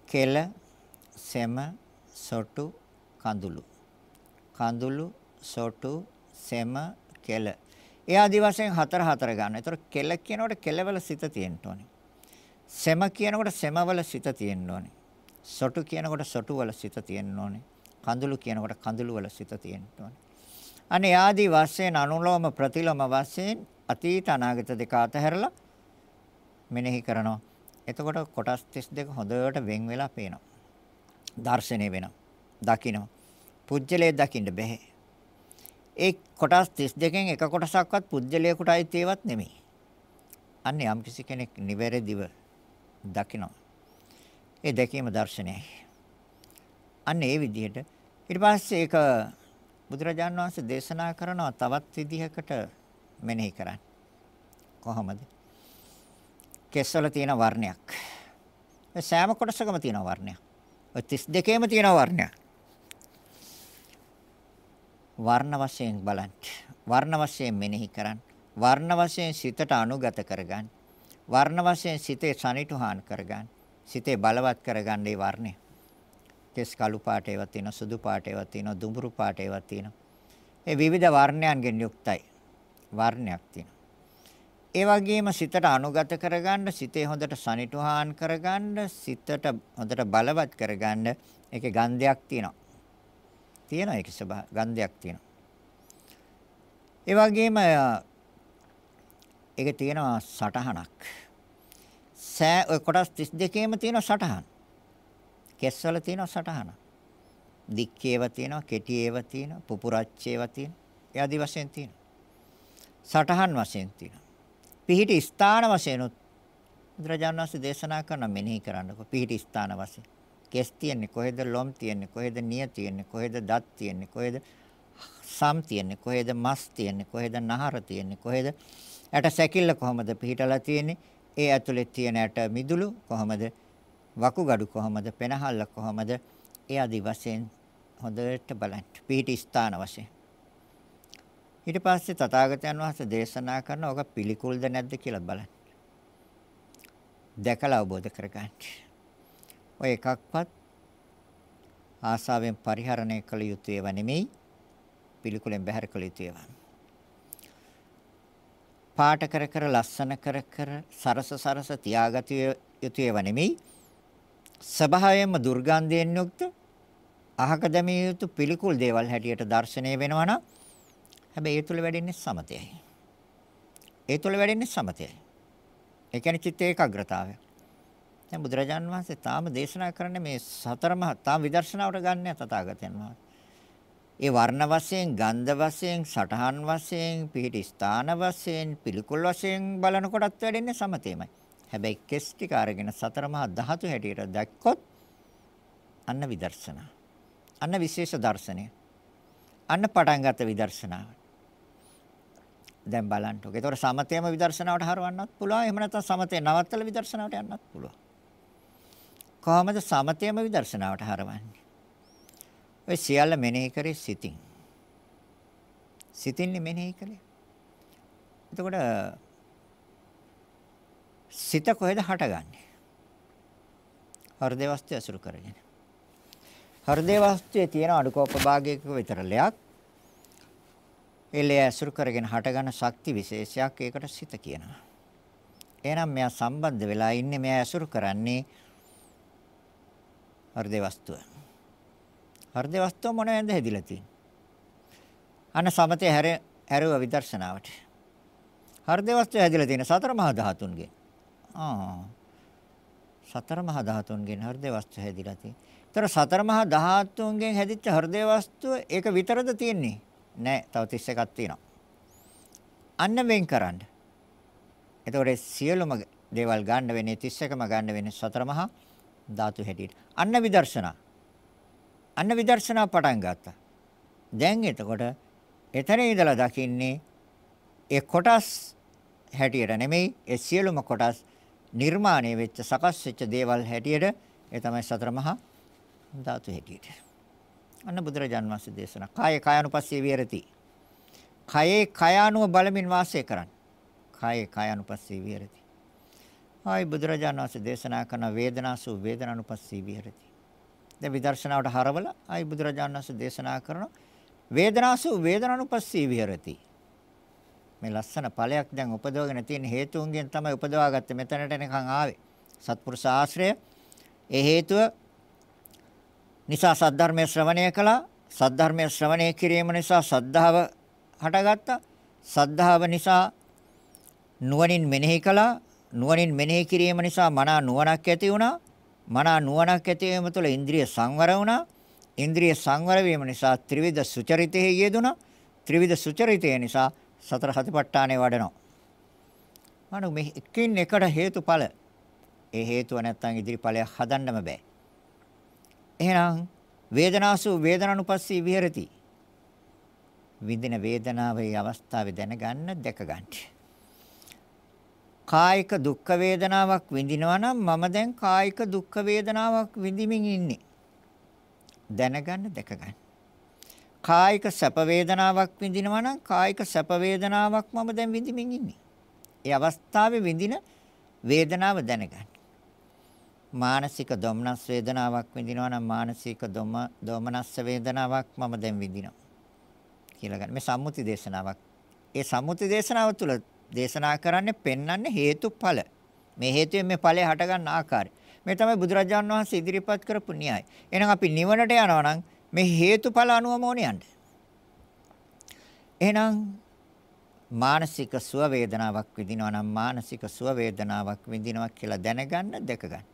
කෙල, සෙම, සොටු, කඳුළු. කඳුළු, සොටු, සෙම, කෙල. ඒ ආදි වශයෙන් හතර හතර ගන්න. ඒතර කෙල කියනකොට කෙලවල සිත තියෙන්න ඕනේ. සෙම කියනකොට සෙමවල සිත තියෙන්න ඕනේ. සොටු කියනකොට සොටුවල සිත තියෙන්න ඕනේ. කඳුළු කියනකොට කඳුළු වල සිත තියෙන්න ඕනේ. අනේ ආදි වශයෙන් අනුලෝම ප්‍රතිලෝම වශයෙන් අතීත අනාගත දෙක අතහැරලා මෙනෙහි කරනවා. එතකොට කොටස් 32 හොඳට වෙන් වෙලා පේනවා. දර්ශනය වෙනවා. දකිනවා. පුජ්‍යලයේ දකින්න බෑ. ඒ කොටස් 32කින් එක කොටසක්වත් පුජ්‍යලයකට අයිති ඒවත් නෙමෙයි. අන්න යම් කිසි කෙනෙක් නිවැරදිව දකිනවා. ඒ දැකීම දර්ශනයයි. අන්න ඒ විදිහට ඊට පස්සේ ඒක බුදුරජාණන් වහන්සේ දේශනා කරනවා තවත් විදිහකට මෙනෙහි කරන්න. කොහොමද? කෙස්වල තියෙන වර්ණයක්. ඒ සෑම කොටසකම තියෙන වර්ණයක්. ඔය 32ේම තියෙන වර්ණයක්. වර්ණ වශයෙන් බලන්න. වර්ණ වශයෙන් මෙනෙහි කරන්න. වර්ණ වශයෙන් සිතට අනුගත කරගන්න. වර්ණ වශයෙන් සිතේ සනිටුහාන් කරගන්න. සිතේ බලවත් කරගන්න මේ වර්ණය. කෙස් කළු පාට ඒවා තියෙනවා, සුදු පාට ඒවා තියෙනවා, දුඹුරු පාට ඒවා තියෙනවා. ඒ විවිධ වර්ණයන්ගෙන් යුක්තයි. වර්ණයක් තියෙනවා. ඒ වගේම සිතට අනුගත කරගන්න, සිතේ හොඳට සනිටුහාන් කරගන්න, සිතට හොඳට බලවත් කරගන්න ඒකේ ගන්ධයක් තියෙනවා. තියෙනවා ඒකේ ස්වභාව ගන්ධයක් තියෙනවා. ඒ වගේම ඒකේ තියෙනවා සටහනක්. සෑ ඔය කොටස් 32ේම තියෙන සටහන්. කෙස්වල තියෙන සටහන. දික්කේව තියෙනවා, කෙටිේව තියෙනවා, පුපුරච්චේව තියෙනවා. ඒ ආදි වශයෙන් තියෙනවා. සටහන් වශයෙන් තියෙනවා. පිහිටි ස්ථාන වශයෙන් උත් බුදුරජාණන් වහන්සේ දේශනා කරන මෙනෙහි කරන්නකො. පිහිටි ස්ථාන වශයෙන්. කෙස් තියෙන්නේ කොහෙද? ලොම් තියෙන්නේ කොහෙද? නිය තියෙන්නේ කොහෙද? දත් තියෙන්නේ කොහෙද? සම් තියෙන්නේ කොහෙද? මස් තියෙන්නේ කොහෙද? නහර තියෙන්නේ කොහෙද? ඇට සැකිල්ල කොහමද පිහිටලා තියෙන්නේ? ඒ ඇතුලේ තියෙන ඇට මිදුළු කොහමද? වකුගඩු කොහමද? පෙනහල්ල කොහමද? ඒ আদি වශයෙන් හොඳට බලන්න. පිහිටි ස්ථාන වශයෙන්. ඊට පස්සේ තථාගතයන් වහන්සේ දේශනා කරන ඔක පිළිකුල්ද නැද්ද කියලා බලන්න. දැකලා අවබෝධ කරගන්න. ඔය එකක්වත් ආසාවෙන් පරිහරණය කළ යුතු ඒවා නෙමෙයි පිළිකුලෙන් බැහැර කළ යුතු ඒවා. පාට කර කර ලස්සන කර කර සරස සරස තියාගත යුතු ඒවා නෙමෙයි. ස්වභාවයෙන්ම දුර්ගන්ධයෙන් යුක්ත අහක දැමිය යුතු පිළිකුල් දේවල් හැටියට දැర్శණය වෙනවා නම් හැබැයි ඒ තුල වැඩෙන්නේ සමතයයි. ඒ තුල වැඩෙන්නේ සමතයයි. ඒ කියන්නේ චිත්ත ඒකාග්‍රතාවය. දැන් බුදුරජාන් වහන්සේ තාම දේශනා කරන්නේ මේ සතරම තාම විදර්ශනාවට ගන්න තථාගතයන් වහන්සේ. ඒ වර්ණ වශයෙන්, ගන්ධ වශයෙන්, සටහන් වශයෙන්, පිහිටි ස්ථාන වශයෙන්, පිළිකුල් වශයෙන් බලනකොටත් වැඩෙන්නේ සමතේමයි. හැබැයි කෙස් ටික අරගෙන සතරමහා ධාතු හැටියට දැක්කොත් අන්න විදර්ශනා. අන්න විශේෂ දර්ශනය. අන්න පටන් ගත විදර්ශනාව. දැන් බලන්නකෝ. ඒතකොට සමතේම විදර්ශනාවට හරවන්නත් පුළුවන්. එහෙම නැත්නම් සමතේ නවත්තලා විදර්ශනාවට යන්නත් පුළුවන්. කොහොමද සමතයම විදර්ශනාවට හරවන්නේ? ඔය සියල්ල මෙනෙහි කරේ සිතින්. සිතින්නේ මෙනෙහි කළේ. එතකොට සිත කොහෙද හටගන්නේ? හෘදේ වස්තුව ඇසුරු කරගෙන. හෘදේ වස්තුවේ තියෙන අඩුකෝප භාගයක විතර ලයක් එලේ ඇසුරු කරගෙන හටගන්න ශක්ති විශේෂයක් ඒකට සිත කියනවා. එහෙනම් මෙයා සම්බන්ධ වෙලා ඉන්නේ මෙයා ඇසුරු කරන්නේ හෘදේ වස්තුව. හෘදේ වස්තුව මොනවෙන්ද හැදිලා තියෙන්නේ? අන්න සමතේ හැර හැරුව විදර්ශනාවට. හෘදේ වස්තුව හැදිලා තියෙන සතර මහා ධාතුන්ගෙන්. ආ සතර මහා ධාතුන්ගෙන් හෘදේ වස්තුව හැදිලා තියෙන්නේ. ඒතර සතර මහා ධාතුන්ගෙන් හැදිච්ච හෘදේ වස්තුව ඒක විතරද තියෙන්නේ? නෑ, තව 31ක් තියෙනවා. අන්න වෙන් කරන්න. එතකොට සියලුම දේවල් ගන්න වෙන්නේ 31ම ගන්න වෙන්නේ සතර මහා ධාතු හැටියට. අන්න විදර්ශනා. අන්න විදර්ශනා පටන් ගත්තා. දැන් එතකොට එතන ඉඳලා දකින්නේ ඒ කොටස් හැටියට නෙමෙයි ඒ සියලුම කොටස් නිර්මාණය වෙච්ච සකස් වෙච්ච දේවල් හැටියට ඒ තමයි සතර මහා ධාතු හැටියට. අන්න බුදුරජාන් වහන්සේ දේශනා කාය කායනුපස්සී විහෙරති. කයේ කයානුව බලමින් වාසය කරන්න. කායේ කායනුපස්සී විහෙරති. ආයි බුදුරජාණන් වහන්සේ දේශනා කරන වේදනාසු වේදනානුපස්සී විහෙරති. දැන් විදර්ශනාවට හරවල ආයි බුදුරජාණන් වහන්සේ දේශනා කරන වේදනාසු වේදනානුපස්සී විහෙරති. මේ ලස්සන ඵලයක් දැන් උපදවගෙන තියෙන හේතුන්ගෙන් තමයි උපදවාගත්තේ මෙතනට එනකන් ආවේ. සත්පුරුෂ ආශ්‍රය ඒ හේතුව නිසා සද්ධර්මයේ ශ්‍රවණය කළා. සද්ධර්මයේ ශ්‍රවණය කිරීම නිසා සද්ධාව හටගත්තා. සද්ධාව නිසා නුවණින් මෙනෙහි කළා. නුවණින් මෙනෙහි කිරීම නිසා මනා නුවණක් ඇති වුණා. මනා නුවණක් ඇති වීම තුළ ඉන්ද්‍රිය සංවර වුණා. ඉන්ද්‍රිය සංවර වීම නිසා ත්‍රිවිධ සුචරිතයේ යෙදුණා. ත්‍රිවිධ සුචරිතය නිසා සතර සතිපට්ඨානය වඩනවා. අනු මේ එකින් එකට හේතුඵල. ඒ හේතුව නැත්තම් ඉදිරි ඵලයක් හදන්නම බෑ. එහෙනම් වේදනාසු වේදනානුපස්සී විහෙරති. විඳින වේදනාවේ අවස්ථාවේ දැනගන්න දැක ගන්න. කායික දුක් වේදනාවක් විඳිනවා නම් මම දැන් කායික දුක් වේදනාවක් විඳිමින් ඉන්නේ. දැනගන්න දැක ගන්න. කායික සැප වේදනාවක් විඳිනවා නම් කායික සැප වේදනාවක් මම දැන් විඳිමින් ඉන්නේ. ඒ අවස්ථාවේ විඳින වේදනාව දැනගන්න. මානසික දොම්නස් වේදනාවක් විඳිනවා නම් මානසික දොම දොමනස් වේදනාවක් මම දැන් විඳිනවා කියලා ගන්න. මේ සම්මුති දේශනාවක්. ඒ සම්මුති දේශනාව තුළ දේශනා කරන්නේ පෙන්වන්නේ හේතුඵල. මේ හේතුවෙන් මේ ඵලය හට ගන්න ආකාරය. මේ තමයි බුදුරජාණන් වහන්සේ ඉදිරිපත් කරපු න්‍යාය. එහෙනම් අපි නිවනට යනවා නම් මේ හේතුඵල අනුවම ඕනේ යන්න. එහෙනම් මානසික සුව වේදනාවක් විඳිනවා නම් මානසික සුව වේදනාවක් විඳිනවා කියලා දැනගන්න දැක ගන්න.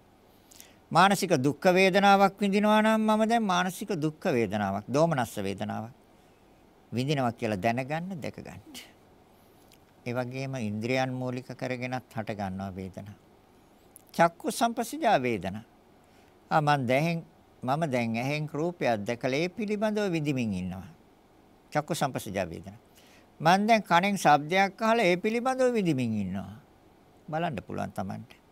මානසික දුක් වේදනාවක් විඳිනවා නම් මම දැන් මානසික දුක් වේදනාවක්, දෝමනස්ස වේදනාවක් විඳිනවා කියලා දැනගන්න, දැක ගන්න. ඒ වගේම ඉන්ද්‍රියන් මූලික කරගෙනත් හට ගන්නවා වේදනා. චක්කු සම්පස්සජා වේදනා. ආ මම දැන් මම දැන් ඇහෙන් රූපයක් දැකලා ඒ පිළිබඳව විඳිමින් ඉන්නවා. චක්කු සම්පස්සජා වේදනා. මම දැන් කනෙන් ශබ්දයක් අහලා ඒ පිළිබඳව විඳිමින් ඉන්නවා. බලන්න පුළුවන් Tamanට.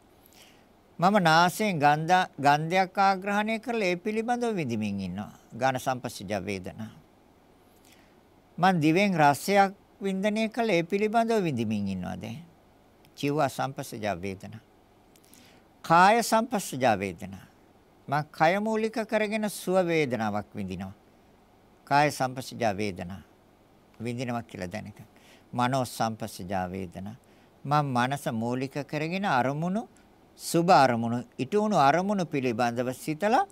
මම නාසයෙන් ගන්ධ ගන්ධයක් ආග්‍රහණය කරලා ඒ පිළිබඳව විඳිමින් ඉන්නවා. ඝන සම්පස්සජ වේදනා. මන් දිවෙන් රසයක් වින්දනය කළා ඒ පිළිබඳව විඳිමින් ඉන්නවා දැන්. චිව සම්පස්සජ වේදනා. කාය සම්පස්සජ වේදනා. මම කය මූලික කරගෙන සුව වේදනාවක් විඳිනවා. කාය සම්පස්සජ වේදනා. විඳිනවා කියලා දැනගන්න. මනෝ සම්පස්සජ වේදනා. මම මනස මූලික කරගෙන අරමුණු සුභ අරමුණු ඊට උණු අරමුණු පිළිබඳව සිතලා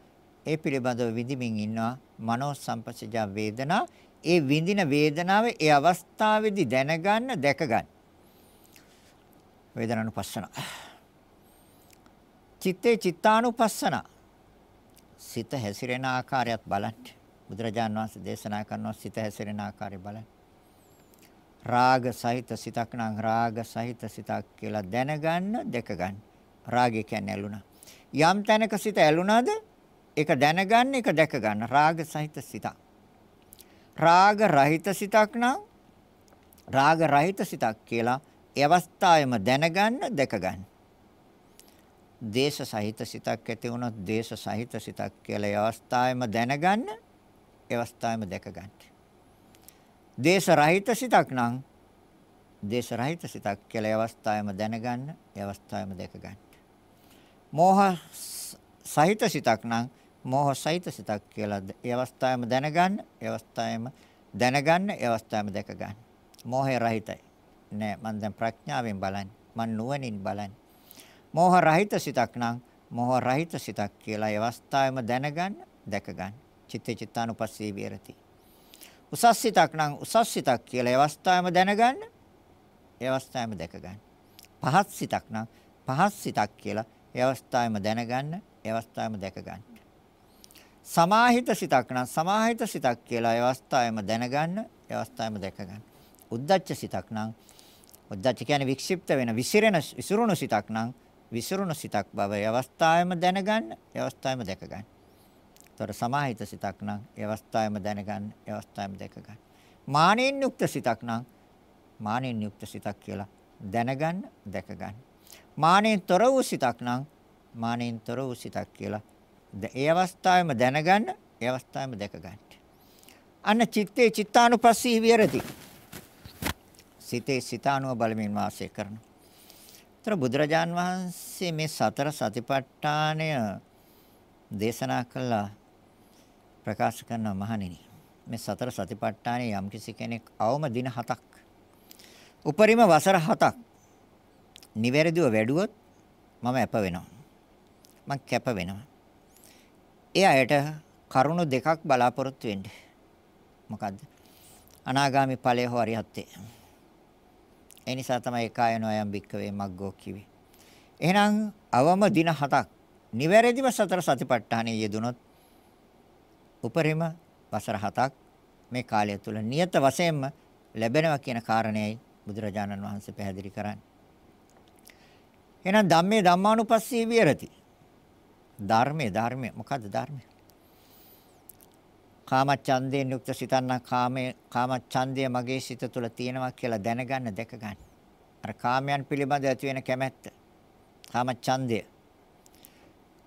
ඒ පිළිබඳව විඳිමින් ඉන්නවා. මනෝ සම්පස්සජ වේදනා. ඒ විඳින වේදනාව ඒ අවස්ථාවේදී දැනගන්න දැකගන්න. වේදනානුපස්සන. චිත්තේ චිත්තානුපස්සන. සිත හැසිරෙන ආකාරයත් බලන්න. බුදුරජාන් වහන්සේ දේශනා කරනවා සිත හැසිරෙන ආකාරය බලන්න. රාග සහිත සිතක් නම් රාග සහිත සිතක් කියලා දැනගන්න දැකගන්න. රාගය කියන්නේ ඇලුනා. යම් තැනක සිත ඇලුනාද ඒක දැනගන්න ඒක දැක ගන්න රාග සහිත සිතක්. රාග රහිත සිතක් නම් රාග රහිත සිතක් කියලා ඒ අවස්ථාවෙම දැනගන්න දැක ගන්න. දේශ සහිත සිතක් ඇති වුණොත් දේශ සහිත සිතක් කියලා ඒ අවස්ථාවෙම දැනගන්න ඒ අවස්ථාවෙම දැක ගන්න. දේශ රහිත සිතක් නම් දේශ රහිත සිතක් කියලා අවස්ථාවෙම දැනගන්න, ඒ අවස්ථාවෙම දැක ගන්න. මෝහ සහිත සිතක් නම් මෝහ සහිත සිතක් කියලා ඒ අවස්ථාවෙම දැනගන්න, ඒ අවස්ථාවෙම දැනගන්න, ඒ අවස්ථාවෙම දැක ගන්න. මෝහය රහිතයි. නෑ මම දැන් ප්‍රඥාවෙන් බලන්නේ. මම නුවණින් බලන්නේ. මෝහ රහිත සිතක් නම් මෝහ රහිත සිතක් කියලා ඒ අවස්ථාවෙම දැනගන්න, දැක ගන්න. චිත්තේ චිත්තානුපස්සී විරති. උසස් සිතක් නම් උසස් සිතක් කියලා ඒ අවස්ථාවෙම දැනගන්න, ඒ අවස්ථාවෙම දැක ගන්න. පහත් සිතක් නම් පහත් සිතක් කියලා ඒ අවස්ථාවෙම දැනගන්න, ඒ අවස්ථාවෙම දැක ගන්න. සමාහිත සිතක් නම් සමාහිත සිතක් කියලා ඒ අවස්ථාවෙම දැනගන්න, ඒ අවස්ථාවෙම දැක ගන්න. උද්දච්ච සිතක් නම් උද්දච්ච කියන්නේ වික්ෂිප්ත වෙන විසිරෙන විසිරුණු සිතක් නම් විසිරුණු සිතක් බව ඒ අවස්ථාවෙම දැනගන්න, ඒ අවස්ථාවෙම දැක ගන්න. ତොර සමාහිත සිතක් නම් ඒ අවස්ථාවෙම දැනගන්න, ඒ අවස්ථාවෙම දැක ගන්න. මානෙන් යුක්ත සිතක් නම් මානෙන් යුක්ත සිතක් කියලා දැනගන්න, දැක ගන්න. මානෙන් තොර වූ සිතක් නම් මානෙන් තොර වූ සිතක් කියලා ඒ අවස්ථාවෙම දැනගන්න, ඒ අවස්ථාවෙම දැක ගන්න. අන්න චිත්තේ චිත්තානුපස්සී විහෙරති. සිතේ සිතානුව බලමින් වාසය කරනවා. ତර බුදුරජාන් වහන්සේ මේ සතර සතිපට්ඨානය දේශනා කළා ප්‍රකාශ කරන මහණෙනි මේ සතර සතිපට්ඨානයේ යම්කිසි කෙනෙක් අවම දින 7ක් උපරිම වසර 7ක් නිවැරදිව වැඩුවොත් මම අප වෙනවා මම කැප වෙනවා ඒ අයට කරුණු දෙකක් බලාපොරොත්තු වෙන්න. මොකද්ද? අනාගාමි ඵලය හෝ අරිහත්ත්වය. ඒ නිසා තමයි කායනෝ අයම් බික්කවේ මග්ගෝ කිවි. එහෙනම් අවම දින හතක් නිවැරදිව සතර සතිපට්ඨානයේ යෙදුනොත් උපරිම වසර හතක් මේ කාලය තුල නියත වශයෙන්ම ලැබෙනවා කියන කාරණේයි බුදුරජාණන් වහන්සේ පැහැදිලි කරන්නේ. එහෙනම් ධම්මේ ධම්මානුපස්සී විහෙරති. ධර්මයේ ධර්මයේ මොකද්ද ධර්මය? කාමච්ඡන්දයෙන් යුක්ත සිතන්න කාමයේ කාමච්ඡන්දය මගේ සිත තුළ තියෙනවා කියලා දැනගන්න දැක ගන්න. අර කාමයන් පිළිබඳ ඇති වෙන කැමැත්ත. කාමච්ඡන්දය.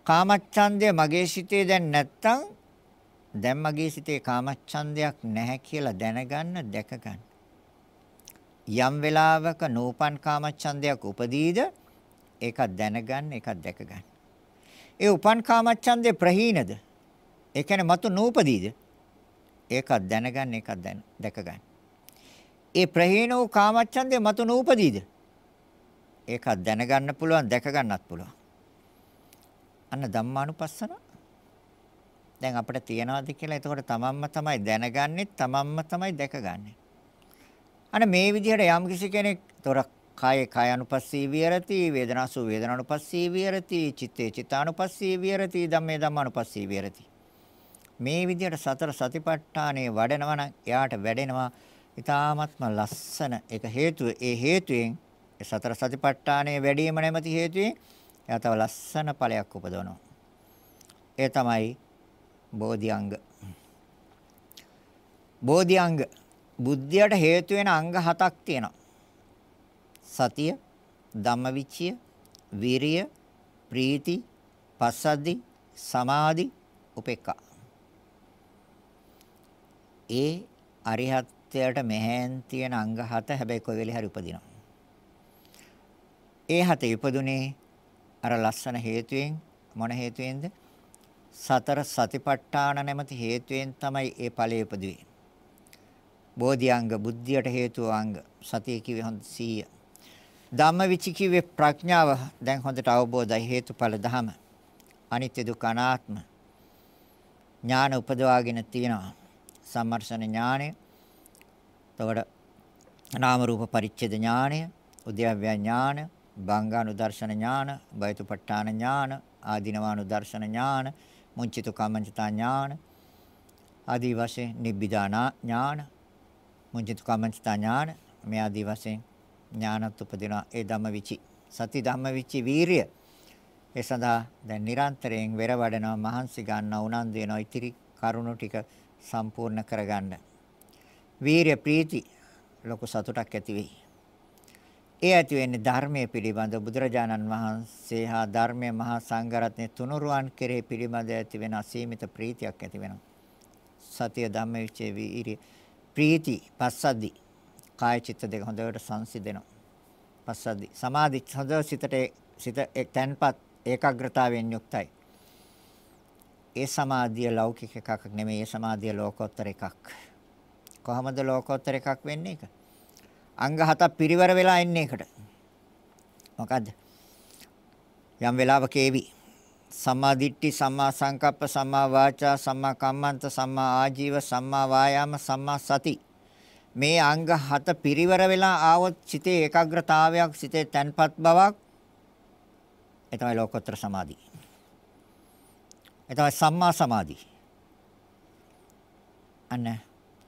කාමච්ඡන්දය මගේ සිතේ දැන් නැත්තම් දැන් මගේ සිතේ කාමච්ඡන්දයක් නැහැ කියලා දැනගන්න දැක ගන්න. යම් වෙලාවක නූපන් කාමච්ඡන්දයක් උපදීද ඒක දැනගන්න ඒක දැක ගන්න. ඒ උපන් කාමච්ඡන්දේ ප්‍රහීනද? ඒ කියන්නේ මතු නූපදීද? ඒකත් දැනගන්න ඒකත් දැන දැක ගන්න. ඒ ප්‍රහීන වූ කාමච්ඡන්දේ මතු නූපදීද? ඒකත් දැනගන්න පුළුවන් දැක ගන්නත් පුළුවන්. අන්න ධම්මානුපස්සන දැන් අපිට තියනවාද කියලා එතකොට තමන්ම තමයි දැනගන්නේ තමන්ම තමයි දැකගන්නේ. අන්න මේ විදිහට යම් කිසි කෙනෙක් තොර කායේ කායानुපස්සී විහෙරති වේදනාසු වේදනානුපස්සී විහෙරති චිත්තේ චිත්තානුපස්සී විහෙරති ධම්මේ ධම්මානුපස්සී විහෙරති. මේ විදිහට සතර සතිපට්ඨානයේ වඩනවා නම් එයාට වැඩෙනවා ඊ타ත්ම ලස්සන ඒක හේතුව. ඒ හේතුවෙන් ඒ සතර සතිපට්ඨානයේ වැඩිම නැමැති හේතුවෙන් එයා තව ලස්සන ඵලයක් උපදවනවා. ඒ තමයි බෝධිඅංග. බෝධිඅංග බුද්ධියට හේතු වෙන අංග හතක් තියෙනවා. සතිය ධම්මවිචය විරිය ප්‍රීති පස්සද්ධි සමාධි උපේක්ඛා ඒ අරිහත්ත්වයට මෙහෙන් තියෙන අංග හත හැබැයි කොයි වෙලේ හරි උපදිනවා. ඒ හත ඉපදුනේ අර ලස්සන හේතුවෙන් මොන හේතුවෙන්ද? සතර සතිපට්ඨාන නැමැති හේතුවෙන් තමයි ඒ ඵලය උපදුවේ. බෝධිඅංග බුද්ධියට හේතුව අංග සතිය කිව්වේ හොඳ 100. ධම්මවිචි කිව්වේ ප්‍රඥාව දැන් හොඳට අවබෝධයි හේතුඵල ධම. අනිත්‍ය දුක්ඛ අනාත්ම ඥාන උපදවාගෙන තියෙනවා. සම්මර්ෂණ ඥානය. එතකොට නාම රූප පරිච්ඡේද ඥානය, උද්‍යව්‍ය ඥාන, බංගානුදර්ශන ඥාන, බයතුපට්ඨාන ඥාන, ආධිනවානුදර්ශන ඥාන, මුංචිතු කම්මංචතා ඥාන, ආදී වශයෙන් නිබ්බිදානා ඥාන, මුංචිතු කම්මංචතා ඥාන මේ ආදී වශයෙන් ඥානත් උපදිනවා ඒ ධම්මවිචි. සති ධම්මවිචි වීරිය ඒ සඳහා දැන් නිරන්තරයෙන් වෙර වඩනවා මහන්සි ගන්නවා උනන්දු වෙනවා ඉතිරි කරුණු ටික සම්පූර්ණ කරගන්න. වීරිය ප්‍රීති ලොකු සතුටක් ඇති වෙයි. ඒ ඇති වෙන්නේ ධර්මයේ පිළිබඳ බුදුරජාණන් වහන්සේ හා ධර්මයේ මහා සංඝරත්නයේ තුනුරුවන් කෙරෙහි පිළිබඳ ඇති වෙන අසීමිත ප්‍රීතියක් ඇති වෙනවා. සතිය ධම්මවිචේ වීරිය ප්‍රීති පස්සද්දි කාය චිත්ත දෙක හොඳට සංසිඳෙනවා. පස්සද්දි සමාධි හොඳ සිතට සිත තැන්පත් ඒකාග්‍රතාවයෙන් යුක්තයි. ඒ සමාධිය ලෞකික එකක් නෙමෙයි ඒ සමාධිය ලෝකෝත්තර එකක්. කොහොමද ලෝකෝත්තර එකක් වෙන්නේ ඒක? අංග හතක් පිරිවර වෙලා ඉන්නේ ඒකට. මොකද්ද? යම් වෙලාවක ඒවි සම්මා දිට්ඨි සම්මා සංකප්ප සම්මා වාචා සම්මා කම්මන්ත සම්මා ආජීව සම්මා වායාම සම්මා සති මේ අංග හත පිරිවර වෙලා ආවොත් සිතේ ඒකාග්‍රතාවයක් සිතේ තැන්පත් බවක් ඒ තමයි ලෝකෝත්තර සමාධිය. ඒ තමයි සම්මා සමාධිය. අන්න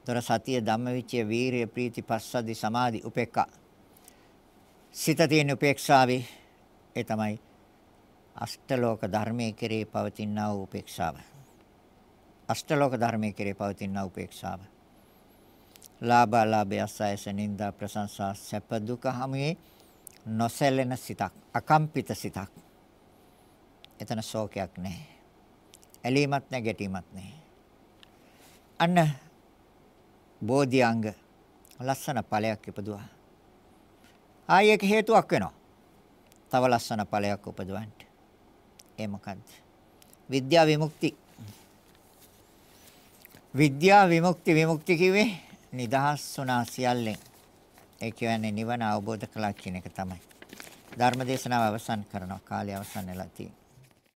තොර සතිය ධම්මවිචය වීරිය ප්‍රීති පස්සද්ධි සමාධි උපේක්ඛා සිත තියෙන උපේක්ෂාවේ ඒ තමයි අෂ්ටලෝක ධර්මයේ කෙරේ පවතිනා වූ උපේක්ෂාව. අෂ්ටලෝක ධර්මයේ කෙරේ පවතිනා උපේක්ෂාව. ලාභ ලාභය අසයස නින්දා ප්‍රශංසා සැප දුක හැමේ නොසැලෙන සිතක් අකම්පිත සිතක්. එතන ශෝකයක් නැහැ. ඇලීමක් නැහැ ගැටීමක් නැහැ. අන්න බෝධි අංග ලස්සන ඵලයක් ඉපදුවා. ආයෙක හේතුවක් වෙනවා. තව ලස්සන ඵලයක් උපදවන්න. ඒ මොකද්ද? විද්‍යා විමුක්ති. විද්‍යා විමුක්ති විමුක්ති කිව්වේ නිදහස් වුණා සියල්ලෙන්. ඒ කියන්නේ නිවන අවබෝධ කළා කියන එක තමයි. ධර්ම දේශනාව අවසන් කරනවා. කාලය අවසන් වෙලා තියෙනවා.